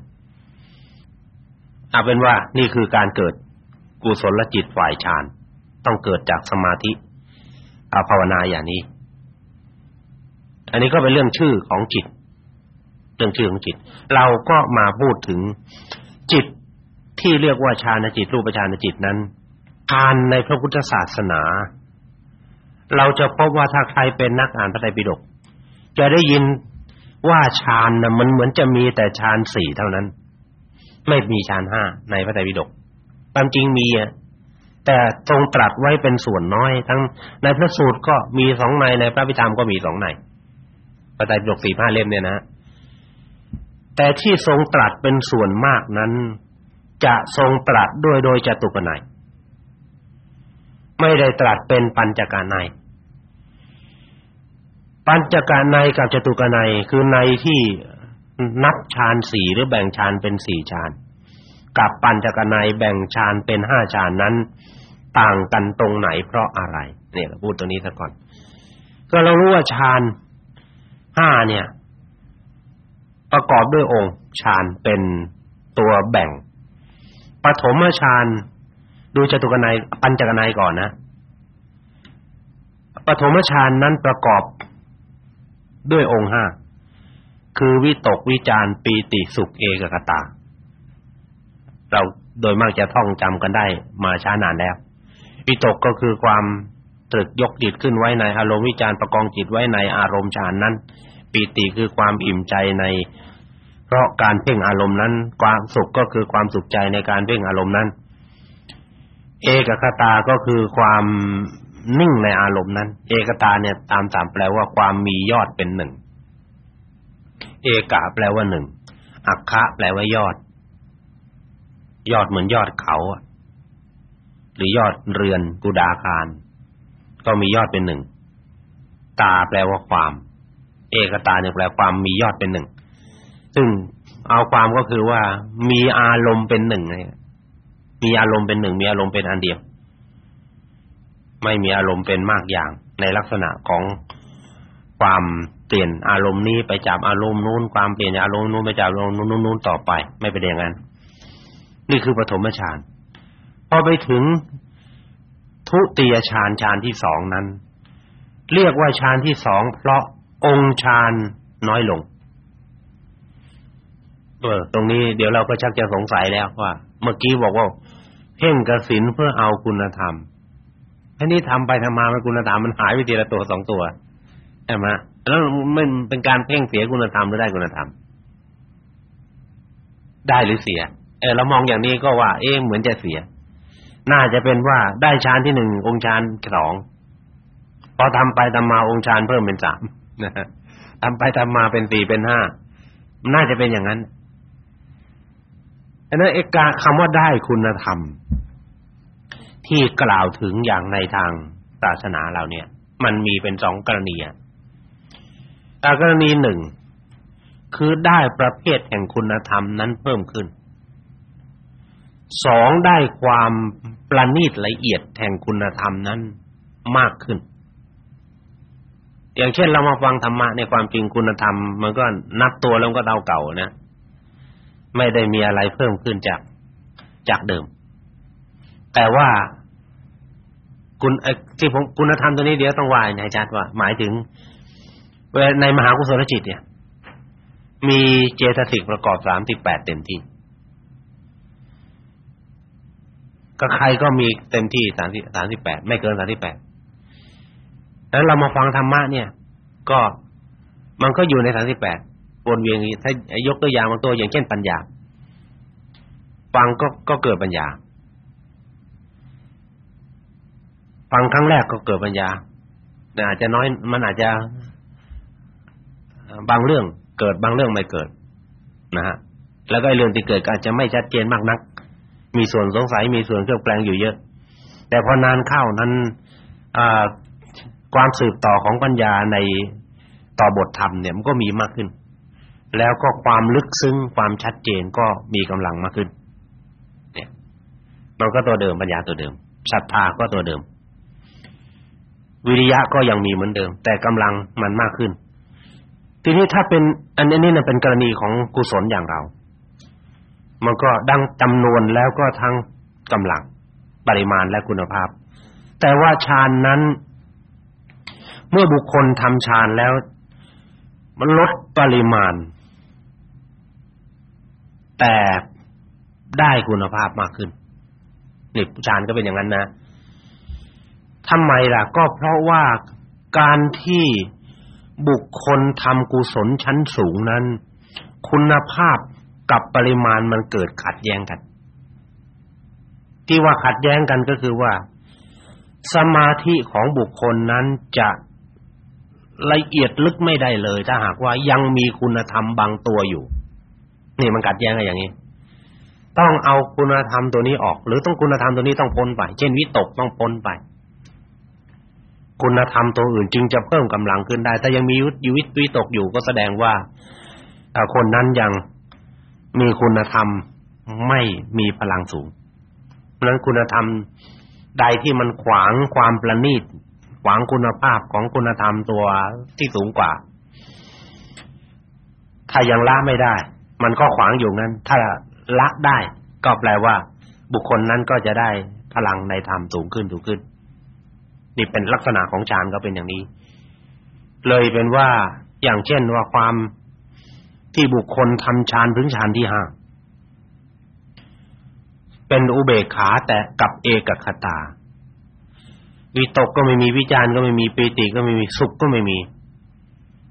เอาเป็นว่านี่คือการเกิดกุศลจิตฝ่ายฌานต้องเกิดจากสมาธิ อาภาวนาอย่างนี้ อันนี้ก็เป็นเรื่องชื่อของจิต เรื่องชื่อของจิต เราก็มาพูดถึงจิตที่เรียกว่าฌานจิตรูปฌานจิตนั้นอ่านในพระพุทธศาสนา เราจะพบว่าถ้าใครเป็นนักอ่านพระไตรปิฎกจะได้ยินว่าฌานน่ะมันเหมือนจะมีแต่ฌานสี่เท่านั้น ไม่มีฌานห้าในพระไตรปิฎกความจริงมีอะ แต่ทรงตรัสไว้เป็นส่วนน้อย ทั้งในพระสูตรก็มีสองในในพระพิธรรมก็มีสองในพระไตรปิฎกสี่ห้าเล่มเนี่ยนะแต่ที่ทรงตรัสเป็นส่วนมากนั้น จะทรงตรัสด้วยโดยจตุกนัยไม่ได้ตรัสเป็นปัญจกานัยปัญจกานัยกับจตุกนัยคือในที่นับฌานสี่หรือแบ่งฌานเป็นสี่ฌาน กับปัญจกนัยแบ่งฌานเป็นห้าฌานนั้น ต่างกันตรงไหนเพราะอะไร เนี่ยเราพูดตรงนี้ซะก่อน ก็เรารู้ว่าฌานห้าเนี่ย ประกอบด้วยองค์ฌานเป็นตัวแบ่งปฐมฌานดูจตุกนัยปัญจกนัยก่อนนะปฐมฌานนั้นประกอบด้วยองค์ห้าคือวิตกวิจารปีติสุขเอกคตา เราโดยมากจะท่องจำกันได้มาช้านานแล้ว วิตกก็คือความตรึกยกจิตขึ้นไว้ในอารมณ์วิจารประกองจิตไว้ในอารมณ์ฌานนั้น ปีติคือความอิ่มใจใน เพราะการเพ่งอารมณ์นั้น ความสุขก็คือความสุขใจในการเพ่งอารมณ์นั้น เอกคตาก็คือความนิ่งในอารมณ์นั้น เอกตาเนี่ยตามตามแปลว่าความมียอดเป็นหนึ่ง เอกะแปลว่าหนึ่งอัคคะแปลว่ายอด ยอดเหมือนยอดเขาหรือยอดเรือนกุดาคาร ก็มียอดเป็นหนึ่ง ตาแปลว่าความ เอกตาเนี่ยแปลความมียอดเป็นหนึ่ง ซึ่งเอาความก็คือว่า มีอารมณ์เป็นหนึ่งเลยมีอารมณ์เป็นหนึ่งมีอารมณ์เป็นอันเดียว ไม่มีอารมณ์เป็นมากอย่าง ในลักษณะของความเปลี่ยนอารมณ์นี้ไปจับอารมณ์นู้นความเปลี่ยนอารมณ์นู้นไปจับอารมณ์นู้นนู้นต่อไป ไม่เป็นอย่างนั้น นี่คือปฐมฌานพอไปถึงทุติยฌานฌานที่สองนั้น เรียกว่าฌานที่สองเพราะองค์ฌานน้อยลงเออตรงนี้เดี๋ยวเราก็ชักจะสงสัยแล้วว่า เมื่อกี้บอกว่า เพ่งกสินเพื่อเอาคุณธรรมอันนี้ทำไปทำมามันคุณธรรมมันหายไปทีละตัวสองตัวใช่ไหมแล้วมันเป็นการเพ่งเสียคุณธรรมหรือได้คุณธรรม ได้หรือเสีย เออเรามองอย่างนี้ก็ว่า เอ๊ะเหมือนจะเสีย น่าจะเป็นว่าได้ฌานที่หนึ่งองค์ฌานสองพอทำไปทำมาองค์ฌานเพิ่มเป็นสามนะทำไปทำมาเป็นสี่เป็นห้าน่าจะเป็นอย่างนั้นอันนั้นเอกาคำว่าได้คุณธรรม ที่กล่าวถึงอย่างในทางศาสนาเราเนี่ย มันมีเป็นสองกรณีอะกรณีหนึ่งคือได้ประเภทแห่งคุณธรรมนั้นเพิ่มขึ้น สองได้ความประณีตละเอียดแห่งคุณธรรมนั้นมากขึ้น อย่างเช่นเรามาฟังธรรมะในความจริงคุณธรรม มันก็นับตัวแล้วก็เท่าเก่านะ ไม่ได้มีอะไรเพิ่มขึ้นจากจากเดิม แต่ว่าคุณที่ผมคุณธรรมตัวนี้เดี๋ยวต้องว่าให้ชัดว่า หมายถึงในมหากุศลจิตเนี่ย มีเจตสิกประกอบ38เต็มที่ ก็ใครก็มีเต็มที่30 38ไม่เกิน38แปดแล้วเรามาฟังธรรมะเนี่ย ก็มันก็อยู่ใน38วนเวียนถ้ายกตัวอย่างบางตัวอย่างเช่นปัญญา ฟังก็ก็เกิดปัญญา ฟังครั้งแรกก็เกิดปัญญาแต่อาจจะน้อย มันอาจจะ บางเรื่องเกิดบางเรื่องไม่เกิดนะฮะแล้วก็เรื่องที่เกิดอาจจะไม่ชัดเจนมากนัก มีส่วนสงสัยมีส่วนเครื่องแปลงอยู่เยอะ แต่พอนานเข้านั้นความสืบต่อของปัญญาในต่อบทธรรมเนี่ยมันก็มีมากขึ้น แล้วก็ความลึกซึ้งความชัดเจนก็มีกำลังมากขึ้น เนี่ยมันก็ตัวเดิมปัญญาตัวเดิมศรัทธาก็ตัวเดิม วิริยะก็ยังมีเหมือนเดิม แต่กำลังมันมากขึ้น ทีนี้ถ้าเป็นอันนี้นี่เป็นกรณีของกุศลอย่างเรา มันก็ดังจำนวนแล้วก็ทั้งกำลังปริมาณและคุณภาพ แต่ว่าฌานนั้น เมื่อบุคคลทำฌานแล้ว มันลดปริมาณ แต่ได้คุณภาพมากขึ้นนี่ฌานก็เป็นอย่างนั้นนะทำไมล่ะ ก็เพราะว่าการที่บุคคลทำกุศลชั้นสูงนั้น คุณภาพ กับปริมาณมันเกิดขัดแย้งกัน ที่ว่าขัดแย้งกันก็คือว่า สมาธิของบุคคลนั้นจะละเอียดลึกไม่ได้เลย ถ้าหากว่ายังมีคุณธรรมบางตัวอยู่ นี่มันขัดแย้งกันอย่างนี้ ต้องเอาคุณธรรมตัวนี้ออก หรือต้องคุณธรรมตัวนี้ต้องพ้นไป เช่นวิตกต้องพ้นไป คุณธรรมตัวอื่นจึงจะเพิ่มกำลังขึ้นได้ ถ้ายังมีอยู่วิวิตกอยู่ก็แสดงว่าคนนั้นยัง มีคุณธรรมไม่มีพลังสูงเพราะนั้นคุณธรรมใดที่มันขวางความประณีตขวางคุณภาพของคุณธรรมตัวที่สูงกว่า ถ้ายังละไม่ได้ มันก็ขวางอยู่นั้น ถ้าละได้ก็แปลว่า บุคคลนั้นก็จะได้พลังในธรรมสูงขึ้นสูงขึ้น นี่เป็นลักษณะของฌานก็เป็นอย่างนี้ เลยเป็นว่าอย่างเช่นว่าความ ที่บุคคลทำฌานถึงฌานที่ห้าเป็นอุเบกขาแต่กับเอกคตา วิตกก็ไม่มีวิจารก็ไม่มีปีติก็ไม่มีสุขก็ไม่มี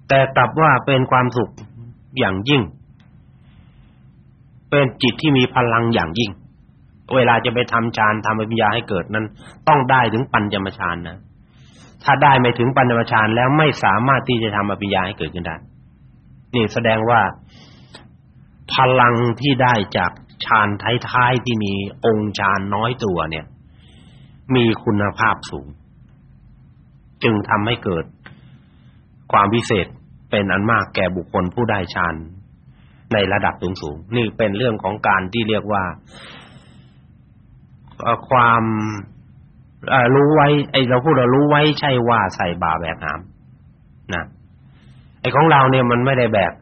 แต่กลับว่าเป็นความสุขอย่างยิ่ง เป็นจิตที่มีพลังอย่างยิ่ง เวลาจะไปทำฌานทำปัญญาให้เกิดนั้น ต้องได้ถึงปัญญมฌานนะ ถ้าได้ไม่ถึงปัญญมฌานแล้วไม่สามารถที่จะทำอภิญญาให้เกิดขึ้นได้ นี่แสดงว่า พลังที่ได้จากฌานท้ายๆที่มีองค์ฌานน้อยตัวเนี่ย มีคุณภาพสูง จึงทำให้เกิดความพิเศษเป็นอันมากแก่บุคคลผู้ได้ฌานในระดับสูงๆนี่เป็นเรื่องของการที่เรียกว่าความรู้ไว้ไอเราพูดเรารู้ไว้ใช่ว่าใส่บาแบกหามนะ ไอ้ของเราเนี่ยมันไม่ได้แบก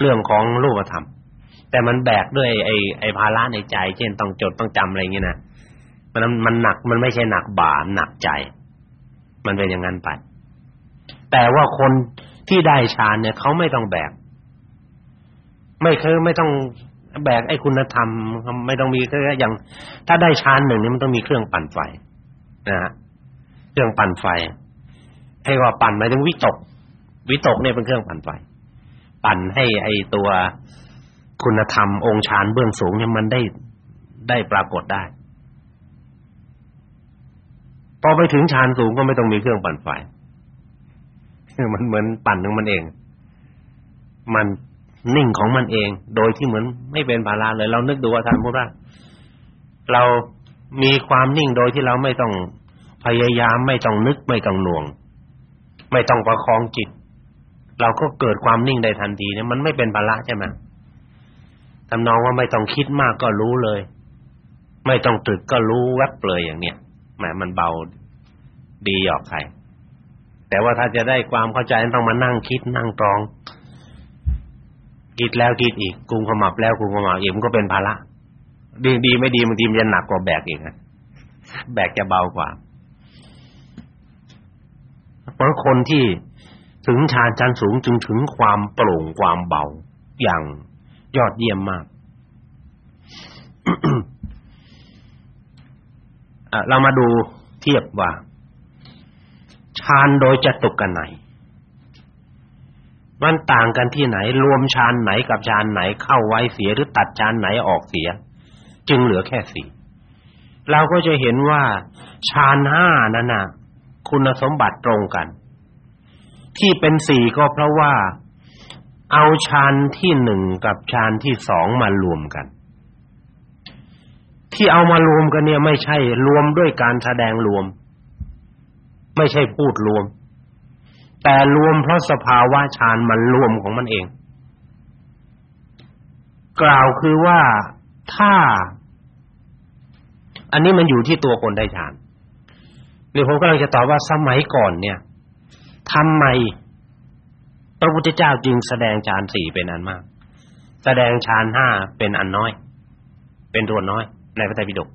เรื่องของรูปธรรม แต่มันแบกด้วยไอ้ไอ้ภาระในใจ เช่นต้องจดต้องจำอะไรอย่างเงี้ยนะมันมันหนักมันไม่ใช่หนักบ่าหนักใจ มันเป็นอย่างนั้นไปแต่ว่าคนที่ได้ฌานเนี่ยเขาไม่ต้องแบก ไม่เคยไม่ต้องแบกไอ้คุณธรรม ไม่ต้องมีก็อย่าง ถ้าได้ฌานหนึ่งนี่มันต้องมีเครื่องปั่นไฟนะฮะเครื่องปั่นไฟให้ว่าปั่นหมายถึงวิตก วิตกเนี่ยเป็นเครื่องปั่นไฟปั่นให้ไอ้ตัวคุณธรรมองค์ฌานเบื้องสูงเนี่ยมันได้ได้ปรากฏได้พอไปถึงฌานสูงก็ไม่ต้องมีเครื่องปั่นไฟมันเหมือนปั่นของมันเอง มันนิ่งของมันเอง โดยที่เหมือนไม่เป็นภาระเลย เรานึกดูว่าท่านพูดว่าเรามีความนิ่งโดยที่เราไม่ต้องพยายามไม่ต้องนึกไม่ต้องหน่วง ไม่ต้องประคองจิต เราก็เกิดความนิ่งได้ทันทีเนี่ยมันไม่เป็นภาระใช่ไหมทำนองว่าไม่ต้องคิดมากก็รู้เลย ไม่ต้องตึกก็รู้แวบเลยอย่างเนี้ยแหมมันเบาดีหยอกใครแต่ว่าถ้าจะได้ความเข้าใจต้องมานั่งคิดนั่งตรองคิดแล้วคิดอีกกุมขมับแล้วกุมขมับอีกมันก็เป็นภาระดีดีไม่ดีบางทีมันจะหนักกว่าแบกอีกนะแบกจะเบากว่าเพราะคนที่ ถึงฌานชั้นสูงจึงถึงความโปร่งความเบาอย่างยอดเยี่ยมมากเรามาดูเทียบว่าฌานโดยจะตกกันไหน มันต่างกันที่ไหน รวมฌานไหนกับฌานไหนเข้าไว้เสียหรือตัดฌานไหนออกเสีย จึงเหลือแค่สี่เราก็จะเห็นว่าฌานห้านั้นน่ะ คุณสมบัติตรงกัน ที่เป็นสี่ก็เพราะว่าเอาฌานที่หนึ่งกับฌานที่สองมารวมกัน ที่เอามารวมกันเนี่ยไม่ใช่รวมด้วยการแสดงรวม ไม่ใช่พูดรวม แต่รวมเพราะสภาวะฌานมันรวมของมันเอง กล่าวคือว่าถ้า อันนี้มันอยู่ที่ตัวคนได้ฌานหรือผมกำลังจะตอบว่าสมัยก่อนเนี่ย ทำไมพระพุทธเจ้าจึงแสดงฌานสี่เป็นอันมาก แสดงฌานห้าเป็นอันน้อย เป็นตัวน้อย ในพระไตรปิฎก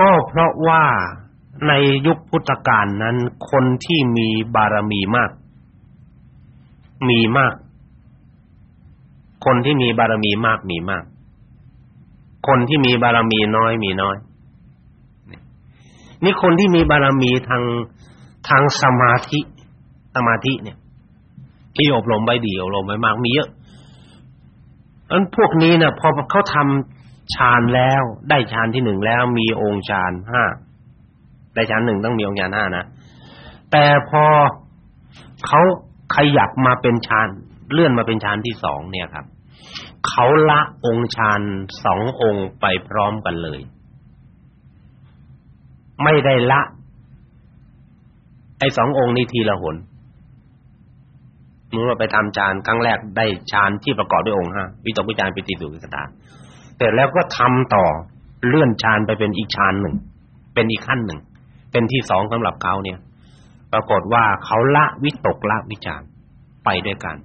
ก็เพราะว่าในยุคพุทธกาลนั้น คนที่มีบารมีมาก มีมาก คนที่มีบารมีมากมีมาก คนที่มีบารมีน้อยมีน้อย นี่คนที่มีบารมีทาง ทางสมาธิสมาธิเนี่ย ที่อบรมไว้ดีอบรมไว้มากมีเยอะอันพวกนี้นะพอเขาทำฌานแล้วได้ฌานที่หนึ่งแล้วมีองค์ฌานห้าได้ฌานหนึ่งต้องมีองค์ฌานห้านะแต่พอเขาขยับมาเป็นฌานเลื่อนมาเป็นฌานที่สองเนี่ยครับเขาละองค์ฌานสององค์ไปพร้อมกันเลย ไม่ได้ละ ไอ้สององค์นี้ทีละหนเมื่อไปทำฌานครั้งแรกได้ฌานที่ประกอบด้วยองค์ห้าวิตกวิจารปิติสุขสตาแต่แล้วก็ทำต่อเลื่อนฌานไปเป็นอีกฌานหนึ่ง เป็นอีกขั้นหนึ่ง เป็นที่สองสำหรับเขาเนี่ย ปรากฏว่าเขาละวิตกละวิจารไปด้วยกัน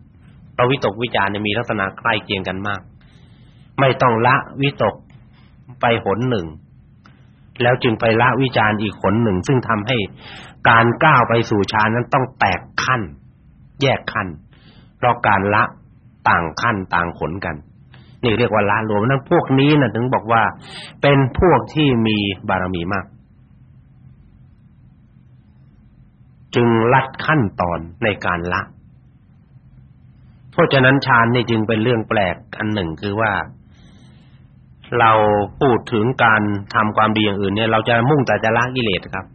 พราะวิตกวิจารเนี่ยมีลักษณะใกล้เคียงกันมาก ไม่ต้องละวิตกไปหนหนึ่งแล้วจึงไปละวิจารอีกหนหนึ่ง ซึ่งทำให้ การก้าวไปสู่ฌานนั้นต้องแตกขั้น แยกขั้นเพราะการละต่างขั้นต่างขนกัน นี่เรียกว่าละรวมนั้นพวกนี้นะถึงบอกว่า เป็นพวกที่มีบารมีมาก จึงลัดขั้นตอนในการละเพราะฉะนั้นฌานนี่จึงเป็นเรื่องแปลกอันหนึ่งคือว่าเราพูดถึงการทำความดีอย่างอื่นเนี่ยเราจะมุ่งแต่จะละกิเลสครับ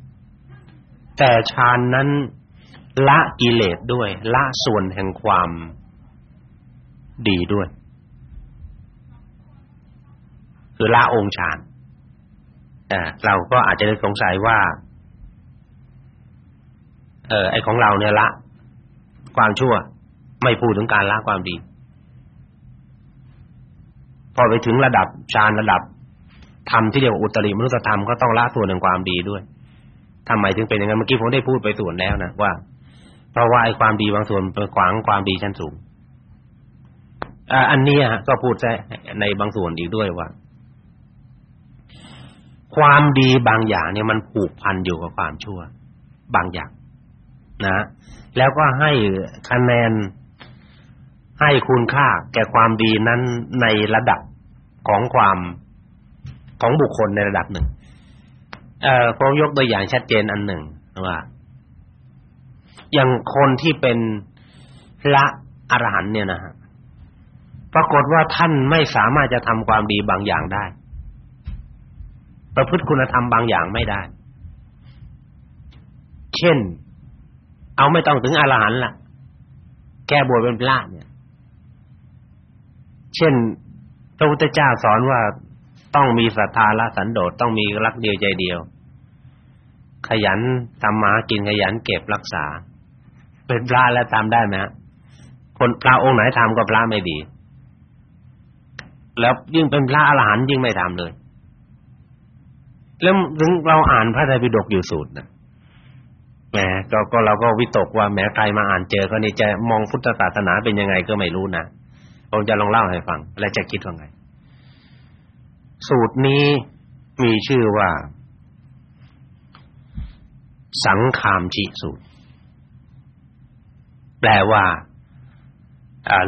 แต่ฌานนั้นละกิเลสด้วย ละส่วนแห่งความดีด้วย คือละองค์ฌานอ่เราก็อาจจะสงสัยว่า เออไอของเราเนี่ยละ ความชั่ว ไม่พูดถึงการละความดี พอไปถึงระดับฌานระดับธรรมที่เรียกว่าอุตริมนุสธรรมก็ต้องละส่วนแห่งความดีด้วย ทำไมถึงเป็นอย่างนั้นเมื่อกี้ผมได้พูดไปส่วนแล้วนะว่าเพราะว่าไอ้ความดีบางส่วนไปขวางความดีชั้นสูงออันนี้ก็พูดแท้ในบางส่วนอีกด้วยว่า ความดีบางอย่างเนี่ยมันผูกพันอยู่กับความชั่ว บางอย่าง นะ แล้วก็ให้คะแนนให้คุณค่าแก่ความดีนั้นในระดับของความของบุคคลในระดับหนึ่ง เอ่อผมยกตัวอย่างชัดเจนอันหนึ่งว่าอย่างคนที่เป็นพระอรหันต์เนี่ยนะฮะปรากฏว่าท่านไม่สามารถจะทำความดีบางอย่างได้ ประพฤติคุณธรรมบางอย่างไม่ได้ เช่น เอาไม่ต้องถึงอรหันต์ล่ะ แก้บวชเป็นพระเนี่ย เช่นพระพุทธเจ้าสอนว่า ต้องมีศรัทธาละสันโดษต้องมีรักเดียวใจเดียว ขยันทำมากินขยันเก็บรักษา เป็นพระแล้วทำได้ไหมฮะคนพระองค์ไหนทำก็พระไม่ดี แล้วยิ่งเป็นพระอรหันต์ยิ่งไม่ทำเลย แล้วถึงเราอ่านพระไตรปิฎกอยู่สูตรนะแหมก็ก็เราก็วิตกว่าแม้ใครมาอ่านเจอก็นี่จะมองพุทธศาสนาเป็นยังไงก็ไม่รู้นะผมจะลองเล่าให้ฟัง และจะคิดว่าไง สูตรนี้มีชื่อว่า สังคามชิสูตร แปลว่า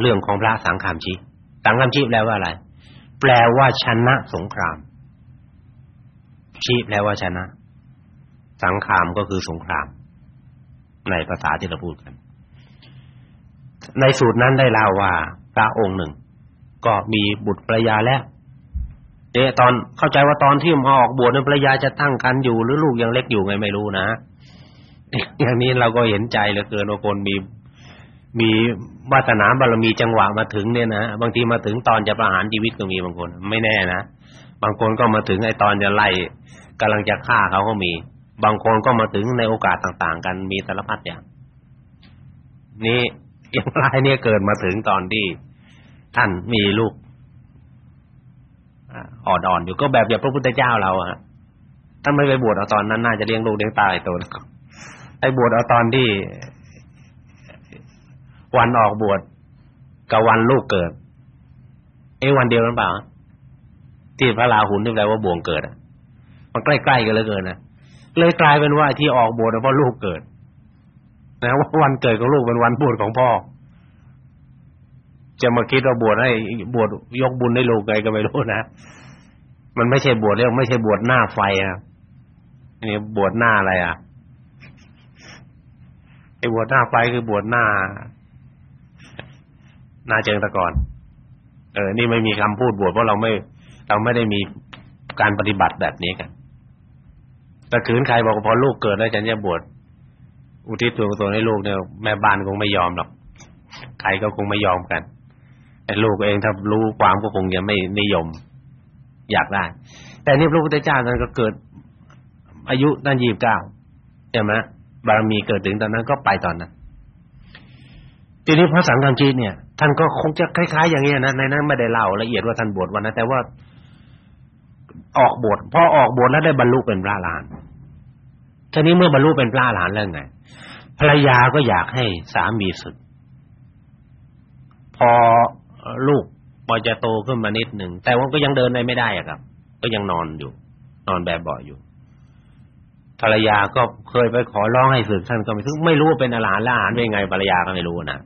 เรื่องของพระสังคามชิสังคามชิแปลว่าอะไร แปลว่าชนะสงครามชิแปลว่าชนะ สังคามก็คือสงคราม ในภาษาที่เราพูดกัน ในสูตรนั้นได้เล่าว่าพระองค์หนึ่ง ก็มีบุตรภรรยาแล้ว เอ๊ะตอนเข้าใจว่าตอนที่มาออกบวชนั้นภรรยาจะตั้งครรภ์อยู่หรือลูกยังเล็กอยู่ไงไม่รู้นะอย่างนี้เราก็เห็นใจเหลือเกินว่าคนมีมีวาสนาบารมีจังหวะมาถึงเนี่ยนะบางทีมาถึงตอนจะประหารชีวิตก็มีบางคน ไม่แน่นะบางคนก็มาถึงไอ้ตอนจะไล่กำลังจะฆ่าเขาก็มี บางคนก็มาถึงในโอกาสต่างๆ กันมีสารพัดอย่าง นี่อย่างไรเนี่ยเกิดมาถึงตอนที่ท่านมีลูก อ่อนๆอยู่ก็แบบอย่างพระพุทธเจ้าเราอะถ้าไม่ไปบวชเอาตอนนั้นน่าจะเลี้ยงลูกเลี้ยงตายตัวนะครับไอ้บวชเอาตอนที่ วันออกบวชกับวันลูกเกิดเอ้วันเดียวกันเปล่าที่พระราหุลที่แปลว่าบ่วงเกิดอะมันใกล้ๆกันเหลือเกินนะเลยกลายเป็นว่าที่ออกบวชเพราะลูกเกิดนะว่าวันเกิดของลูกเป็นวันบวชของพ่อ จะมาคิดว่าบวชให้บวชยกบุญให้ลูกไงก็ไม่รู้นะมันไม่ใช่บวชเรียกไม่ใช่บวชหน้าไฟนะนี่บวชหน้าอะไรอะไอ้บวชหน้าไฟคือบวชหน้า หน้าเจิงตะกอนเออ นี่ไม่มีคำพูดบวชเพราะเราไม่ เราไม่ได้มีการปฏิบัติแบบนี้กันแต่คืนใครบอกพอลูกเกิดแล้วฉันจะบวชอุทิศตัวตนให้ลูกเนี่ยแม่บ้านคงไม่ยอมหรอกใครก็คงไม่ยอมกัน ไอ้ลูกเองถ้ารู้ความก็คงจะไม่นิยม อยากได้ แต่นี่พระพุทธเจ้าท่านก็เกิด อายุตั้งยี่สิบเก้าใช่ไหมบารมีเกิดถึงตอนนั้นก็ไปตอนนั้นทีนี้พระสังฆจีเนี่ย ท่านก็คงจะคล้าย ๆ อย่างนี้นะในนั้นไม่ได้เล่าละเอียดว่าท่านบวชวันนั้นแต่ว่าออกบวชพอออกบวชแล้วได้บรรลุเป็นพระอรหันทีนี้เมื่อบรรลุเป็นพระอรหันแล้วไงภรรยาก็อยากให้สามีสึก พอ ลูกพอจะโตขึ้นมานิดหนึ่งแต่ว่าก็ยังเดินได้ไม่ได้อะครับ ก็ยังนอนอยู่ นอนแบบเบาะอยู่ภรรยาก็เคยไปขอร้องให้สึกท่านก็ไม่ซึ่งไม่รู้ว่าเป็นอรหันต์ละอรหันเป็นไงภรรยาก็ไม่รู้นะ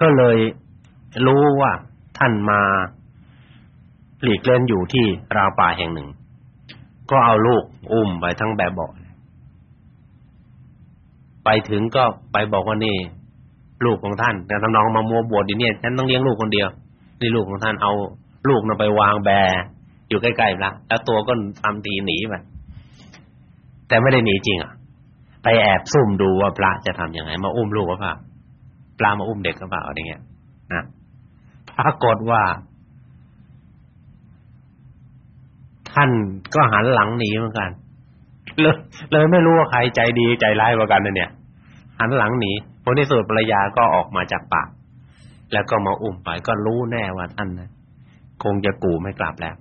ก็เลยรู้ว่าท่านมาหลีกเล่นอยู่ที่ราวป่าแห่งหนึ่ง ก็เอาลูกอุ้มไปทั้งแบบเบาะไปถึงก็ไปบอกว่านี่ ลูกของท่าน แต่ทำนองมามัวบวชอยู่เนี่ยฉันต้องเลี้ยงลูกคนเดียวนี่ลูกของท่านเอาลูกน่ะไปวางแบอยู่ใกล้ๆพระแล้วตัวก็ทำทีหนีไปแต่ไม่ได้หนีจริงอะ ไปแอบซุ่มดูว่าพระจะทำยังไง มาอุ้มลูกหรือเปล่าปลามาอุ้มเด็กหรือเปล่าอะไรเงี้ยนะปรากฏว่า ท่านก็หันหลังหนีเหมือนกันเลยเลยไม่รู้ว่าใครใจดีใจร้ายกว่ากันเนี่ยหันหลังหนี ผลที่สุดภรรยาก็ออกมาจากปากแล้วก็มาอุ้มไปก็รู้แน่ว่าท่านนะคงจะกู่ไม่กลับแล้ว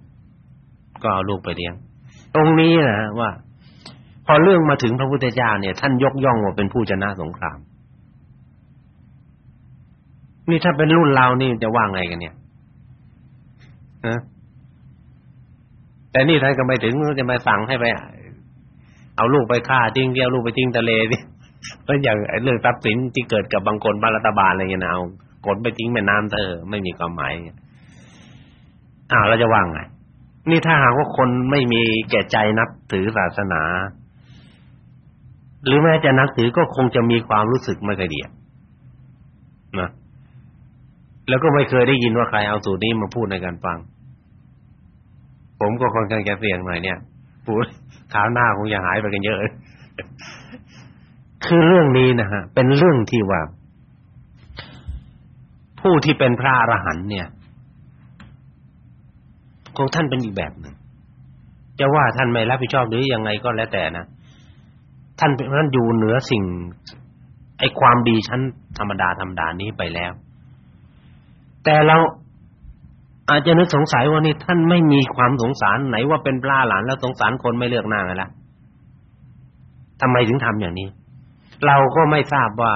ก็เอาลูกไปเลี้ยง ตรงนี้นะว่า พอเรื่องมาถึงพระพุทธเจ้าเนี่ย ท่านยกย่องว่าเป็นผู้ชนะสงคราม นี่ถ้าเป็นรุ่นเรานี่จะว่าไงกันเนี่ยฮะแต่นี่ท่านก็ไม่ถึงจะมาสั่งให้ไป เอาลูกไปฆ่าทิ้งเดียวลูกไปทิ้งทะเลสิ เพราะอย่างเรื่องทรัพย์สินที่เกิดกับบางคนบ้านรัฐบาลอะไรเงี้ยนะเอากดไปทิ้งแม่น้ำเธอไม่มีความหมายอ้าวเราจะว่างไงนี่ถ้าหากว่าคนไม่มีแก่ใจนับถือศาสนา หรือแม้จะนับถือก็คงจะมีความรู้สึกไม่ค่อยดีนะแล้วก็ไม่เคยได้ยินว่าใครเอาสูตรนี้มาพูดในการฟัง ผมก็ค่อนข้างจะเสี่ยงหน่อยเนี่ยพูดขาวหน้าคงจะหายไปกันเยอะ คือเรื่องนี้นะฮะเป็นเรื่องที่ว่า ผู้ที่เป็นพระอรหันต์เนี่ยของท่านเป็นอีกแบบหนึ่งจะว่าท่านไม่รับผิดชอบหรือยังไงก็แล้วแต่นะท่านท่านอยู่เหนือสิ่ง ไอ้ความดีชั้นธรรมดาธรรมดานี้ไปแล้ว แต่เราอาจจะนึกสงสัยว่านี่ท่านไม่มีความสงสารไหนว่าเป็นปลาหลานแล้วสงสารคนไม่เลือกหน้าไงล่ะทำไมถึงทำอย่างนี้ เราก็ไม่ทราบว่า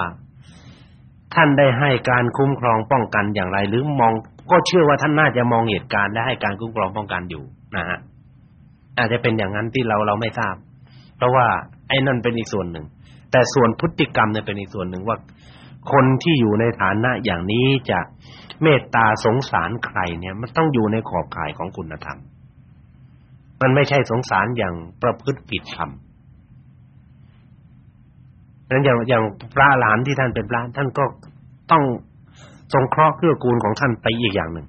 ท่านได้ให้การคุ้มครองป้องกันอย่างไรหรือมอง ก็เชื่อว่าท่านน่าจะมองเหตุการณ์และให้การคุ้มครองป้องกันอยู่นะฮะอาจจะเป็นอย่างนั้นที่เราเราไม่ทราบ เพราะว่าไอ้นั่นเป็นอีกส่วนหนึ่ง แต่ส่วนพฤติกรรมเนี่ยเป็นอีกส่วนหนึ่งว่า คนที่อยู่ในฐานะอย่างนี้จะเมตตาสงสารใครเนี่ย มันต้องอยู่ในขอบข่ายของคุณธรรม มันไม่ใช่สงสารอย่างประพฤติผิดธรรม นั้นอย่างอย่างพระหลานที่ท่านเป็นพระท่านก็ต้องสงเคราะห์เกื้อกูลของท่านไปอีกอย่างหนึ่ง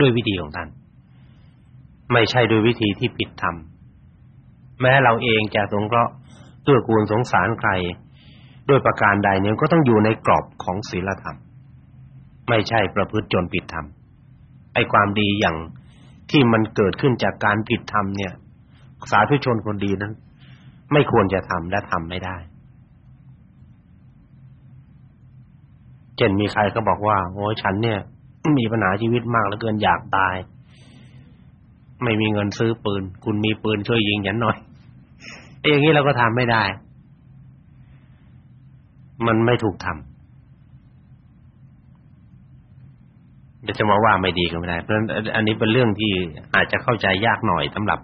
ด้วยวิธีของท่าน ไม่ใช่ด้วยวิธีที่ผิดธรรมแม้เราเองจะสงเคราะห์เกื้อกูลสงสารใครด้วยประการใดเนี่ยก็ต้องอยู่ในกรอบของศีลธรรม ไม่ใช่ประพฤติจนผิดธรรมไอ้ความดีอย่างที่มันเกิดขึ้นจากการผิดธรรมเนี่ย สาธุชนคนดีนั้น ไม่ควรจะทำและทำไม่ได้ เช่นมีใครก็บอกว่า โอ้ฉันเนี่ย มีปัญหาชีวิตมากเหลือเกินอยากตาย ไม่มีเงินซื้อปืน คุณมีปืนช่วยยิงฉันหน่อยไอ้อย่างนี้เราก็ทำไม่ได้ มันไม่ถูกทำจะจะมาว่าไม่ดีก็ไม่ได้ เพราะฉะนั้นอันนี้เป็นเรื่องที่อาจจะเข้าใจยากหน่อยสำหรับ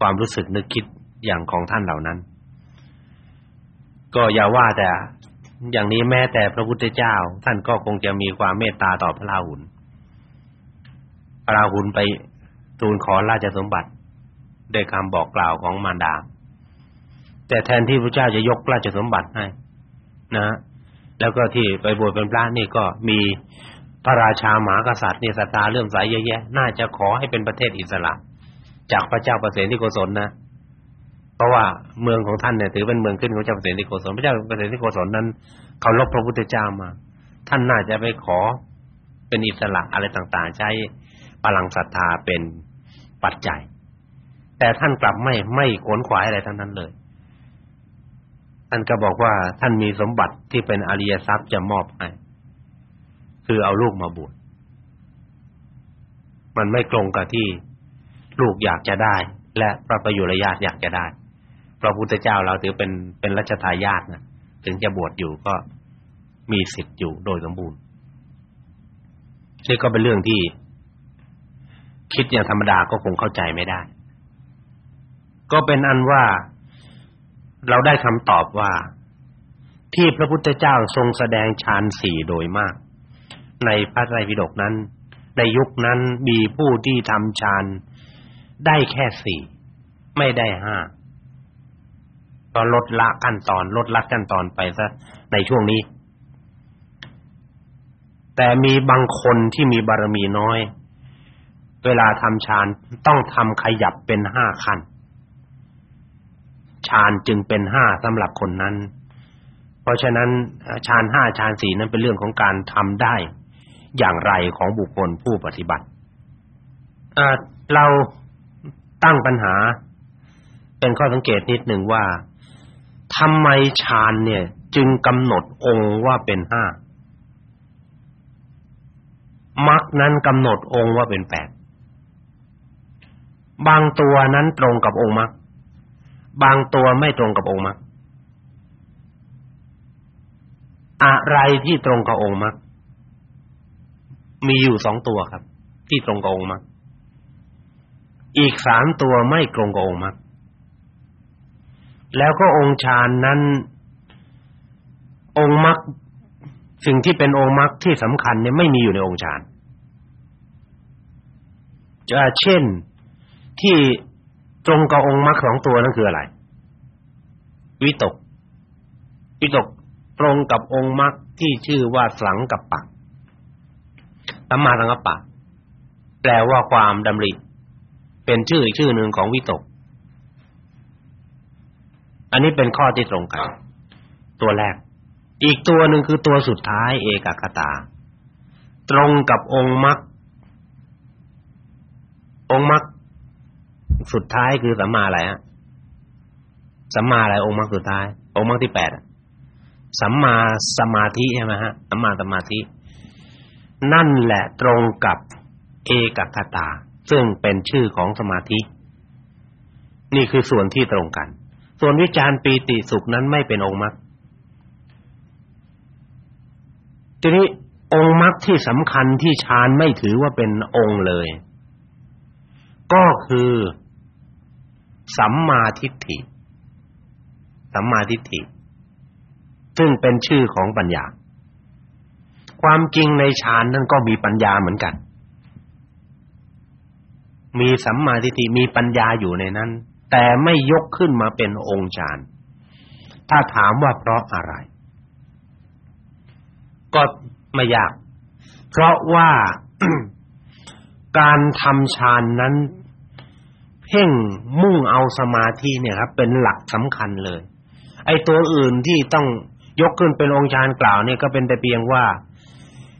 ความรู้สึกนึกคิดอย่างของท่านเหล่านั้น ก็อย่าว่าแต่ อย่างนี้แม้แต่พระพุทธเจ้า ท่านก็คงจะมีความเมตตาต่อพระราหุล พระราหุลไปทูลขอราชสมบัติด้วยคำบอกกล่าวของมารดา แต่แทนที่พระเจ้าจะยกราชสมบัติให้ นะ แล้วก็ที่ไปบวชเป็นพระนี่ก็มีพระราชามหากษัตริย์นี่ศรัทธาเลื่อมใสเยอะแยะ น่าจะขอให้เป็นประเทศอิสระ จากพระเจ้าประเสริฐที่โกศลนะ เพราะว่าเมืองของท่านเนี่ยถือเป็นเมืองขึ้นของเจ้าเปรตที่โกศลพระเจ้าเปรตที่โกศลนั้นเขารบพระพุทธเจ้ามา ท่านน่าจะไปขอเป็นอิสระอะไรต่างๆ ใช้พลังศรัทธาเป็นปัจจัย แต่ท่านกลับไม่ไม่ขวนขวายอะไรทั้งนั้นเลยท่านก็บอกว่าท่านมีสมบัติที่เป็นอริยทรัพย์จะมอบให้คือเอาลูกมาบวชมันไม่ตรงกับที่ลูกอยากจะได้ และพระประยุรญาติอยากจะได้ พระพุทธเจ้าเราถือเป็นเป็นรัชทายาทนะถึงจะบวชอยู่ก็มีสิทธิ์อยู่โดยสมบูรณ์นี่ก็เป็นเรื่องที่ คิดอย่างธรรมดาก็คงเข้าใจไม่ได้ ก็เป็นอันว่าเราได้คำตอบว่า ที่พระพุทธเจ้าทรงแสดงฌานสี่โดยมาก ในพระไตรปิฎกนั้น ในยุคนั้นมีผู้ที่ทำฌานได้แค่สี่ไม่ได้ห้า ก็ลดละขั้นตอนลดละขั้นตอนไปซะในช่วงนี้ แต่มีบางคนที่มีบารมีน้อย เวลาทำฌานต้องทำขยับเป็นห้าขั้นฌานจึงเป็นห้าสำหรับคนนั้น เพราะฉะนั้นฌานห้าฌานสี่นั้นเป็นเรื่องของการทำได้อย่างไรของบุคคลผู้ปฏิบัติเราตั้งปัญหา เป็นข้อสังเกตนิดหนึ่งว่า ทำไมฌานเนี่ยจึงกำหนดองค์ว่าเป็นห้ามรรคนั้นกำหนดองค์ว่าเป็นแปดบางตัวนั้นตรงกับองค์มรรคบางตัวไม่ตรงกับองค์มรรคอะไรที่ตรงกับองค์มรรคมีอยู่สองตัวครับ ที่ตรงกับองค์มรรคอีกสามตัวไม่ตรงกับองค์มรรค แล้วก็องค์ฌานนั้น องค์มรรคสิ่งที่เป็นองค์มรรคที่สำคัญเนี่ยไม่มีอยู่ในองค์ฌานจะเช่นที่ตรงกับองค์มรรคสองตัวนั่นคืออะไร วิตก วิตกตรงกับองค์มรรคที่ชื่อว่าสังกับปะสัมมาสังกัปปะ แปลว่าความดำริ เป็นชื่ออีกชื่อหนึ่งของวิตก อันนี้เป็นข้อที่ตรงกัน ตัวแรก อีกตัวหนึ่งคือตัวสุดท้ายเอกคตา ตรงกับองค์มรรคองค์มรรคสุดท้ายคือสัมมาอะไรฮะสัมมาอะไรองค์มรรคสุดท้าย องค์มรรคที่แปดสัมมาสมาธิใช่ไหมฮะสัมมาสมาธิ นั่นแหละตรงกับเอกคตา ซึ่งเป็นชื่อของสมาธิ นี่คือส่วนที่ตรงกัน ส่วนวิจารปีติสุขนั้นไม่เป็นองค์มรรคทีนี้องค์มรรคที่สำคัญที่ฌานไม่ถือว่าเป็นองค์เลย ก็คือสัมมาทิฏฐิสัมมาทิฏฐิ ซึ่งเป็นชื่อของปัญญา ความจริงในฌานนั้นก็มีปัญญาเหมือนกัน มีสัมมาทิฏฐิมีปัญญาอยู่ในนั้น แต่ไม่ยกขึ้นมาเป็นองค์ฌานถ้าถามว่าเพราะอะไร ก็ไม่ยาก เพราะว่าการทำฌานนั้น เพ่งมุ่งเอาสมาธิเนี่ยครับ เป็นหลักสำคัญเลย ไอ้ตัวอื่นที่ต้องยกขึ้นเป็นองค์ฌานกล่าวเนี่ยก็เป็นแต่เพียงว่า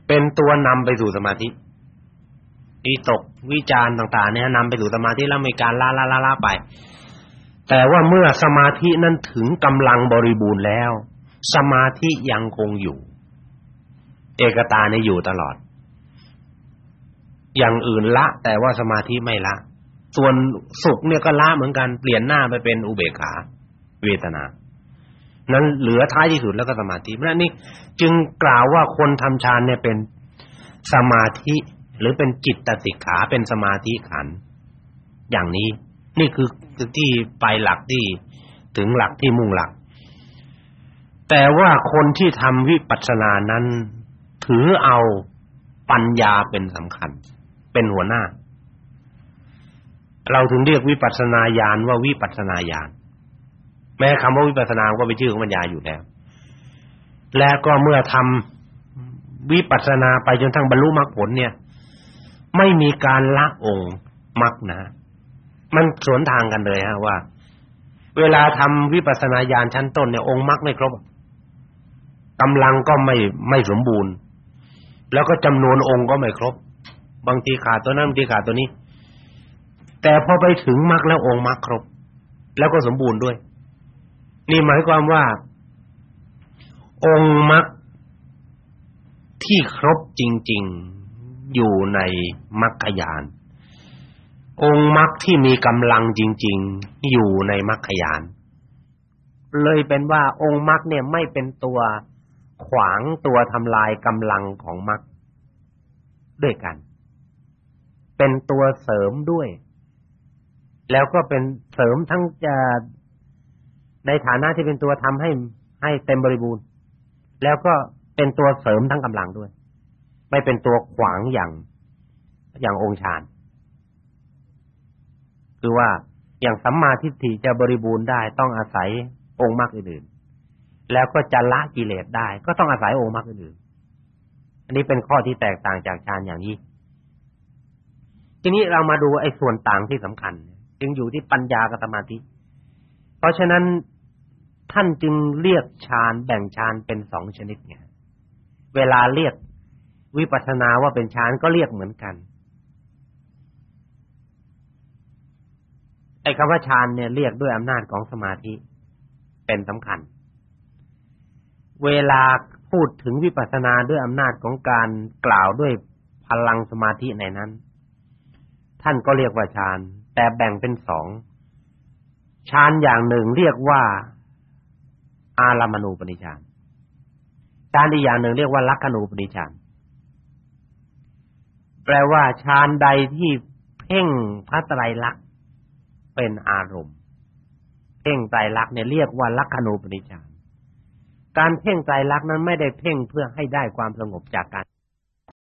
เป็นตัวนำไปสู่สมาธิวิตกวิจารต่างๆเนี่ยนำไปสู่สมาธิแล้วมีการละละละละไป แต่ว่าเมื่อสมาธินั้นถึงกำลังบริบูรณ์แล้ว สมาธิยังคงอยู่ เอกตาเนี่ยอยู่ตลอด อย่างอื่นละ แต่ว่าสมาธิไม่ละ ส่วนสุขเนี่ยก็ละเหมือนกันเปลี่ยนหน้าไปเป็นอุเบกขา เวทนา นั้นเหลือท้ายที่สุดแล้วก็สมาธิเพราะนี่จึงกล่าวว่าคนทำฌานเนี่ยเป็นสมาธิหรือเป็นจิตตสิกขาเป็นสมาธิขันอย่างนี้ นี่คือ ที่ไปหลักที่ถึงหลักที่มุ่งหลัก แต่ว่าคนที่ทำวิปัสสนานั้น ถือเอาปัญญาเป็นสำคัญ เป็นหัวหน้า เราถึงเรียกวิปัสสนาญาณว่าวิปัสสนาญาณแม้คำว่าวิปัสสนาก็เป็นชื่อของปัญญาอยู่แล้ว และก็เมื่อทำวิปัสสนาไปจนทั้งบรรลุมรรคผลเนี่ย ไม่มีการละองค์มรรคนะ มันสวนทางกันเลยฮะว่า เวลาทำวิปัสสนาญาณชั้นต้นเนี่ยองค์มรรคไม่ครบกำลังก็ไม่ไม่สมบูรณ์ แล้วก็จำนวนองค์ก็ไม่ครบ บางทีขาดตัวนั้นบางทีขาดตัวนี้ แต่พอไปถึงมรรคแล้วองค์มรรคครบ แล้วก็สมบูรณ์ด้วย นี่หมายความว่า องค์มรรคที่ครบจริง ๆ อยู่ในมรรคยาน องค์มรรคที่มีกำลังจริง ๆ อยู่ในมรรคยาน เลยเป็นว่าองค์มรรคเนี่ยไม่เป็นตัวขวางตัวทำลายกำลังของมรรคด้วยกัน เป็นตัวเสริมด้วย แล้วก็เป็นเสริมทั้งจะในฐานะที่เป็นตัวทำให้ให้เต็มบริบูรณ์ แล้วก็เป็นตัวเสริมทั้งกำลังด้วย ไม่เป็นตัวขวางอย่างอย่างองค์ฌาน คือว่าอย่างสัมมาทิฏฐิจะบริบูรณ์ได้ต้องอาศัยองค์มรรคอื่นๆแล้วก็จะละกิเลสได้ ก็ต้องอาศัยองค์มรรคอื่นๆอันนี้เป็นข้อที่แตกต่างจากฌานอย่างนี้ ทีนี้เรามาดูไอ้ส่วนต่างที่สำคัญ จึงอยู่ที่ปัญญากับสมาธิ เพราะฉะนั้นท่านจึงเรียกฌานแบ่งฌานเป็นสองชนิดไงเวลาเรียกวิปัสสนาว่าเป็นฌานก็เรียกเหมือนกัน ไอ้คำว่าฌานเนี่ยเรียกด้วยอำนาจของสมาธิเป็นสำคัญ เวลาพูดถึงวิปัสสนาด้วยอำนาจของการกล่าวด้วยพลังสมาธิในนั้น ท่านก็เรียกว่าฌาน แต่แบ่งเป็นสองฌานอย่างหนึ่งเรียกว่า อารามณูปนิฌานฌานอีกอย่างหนึ่งเรียกว่าลักขณูปนิฌานแปลว่าฌานใดที่เพ่งพระไตรลักษณ์ เป็นอารมณ์ เพ่งใจรักเนี่ยเรียกว่าลักขณูปนิฌานการเพ่งใจรักนั้นไม่ได้เพ่งเพื่อให้ได้ความสงบจากการ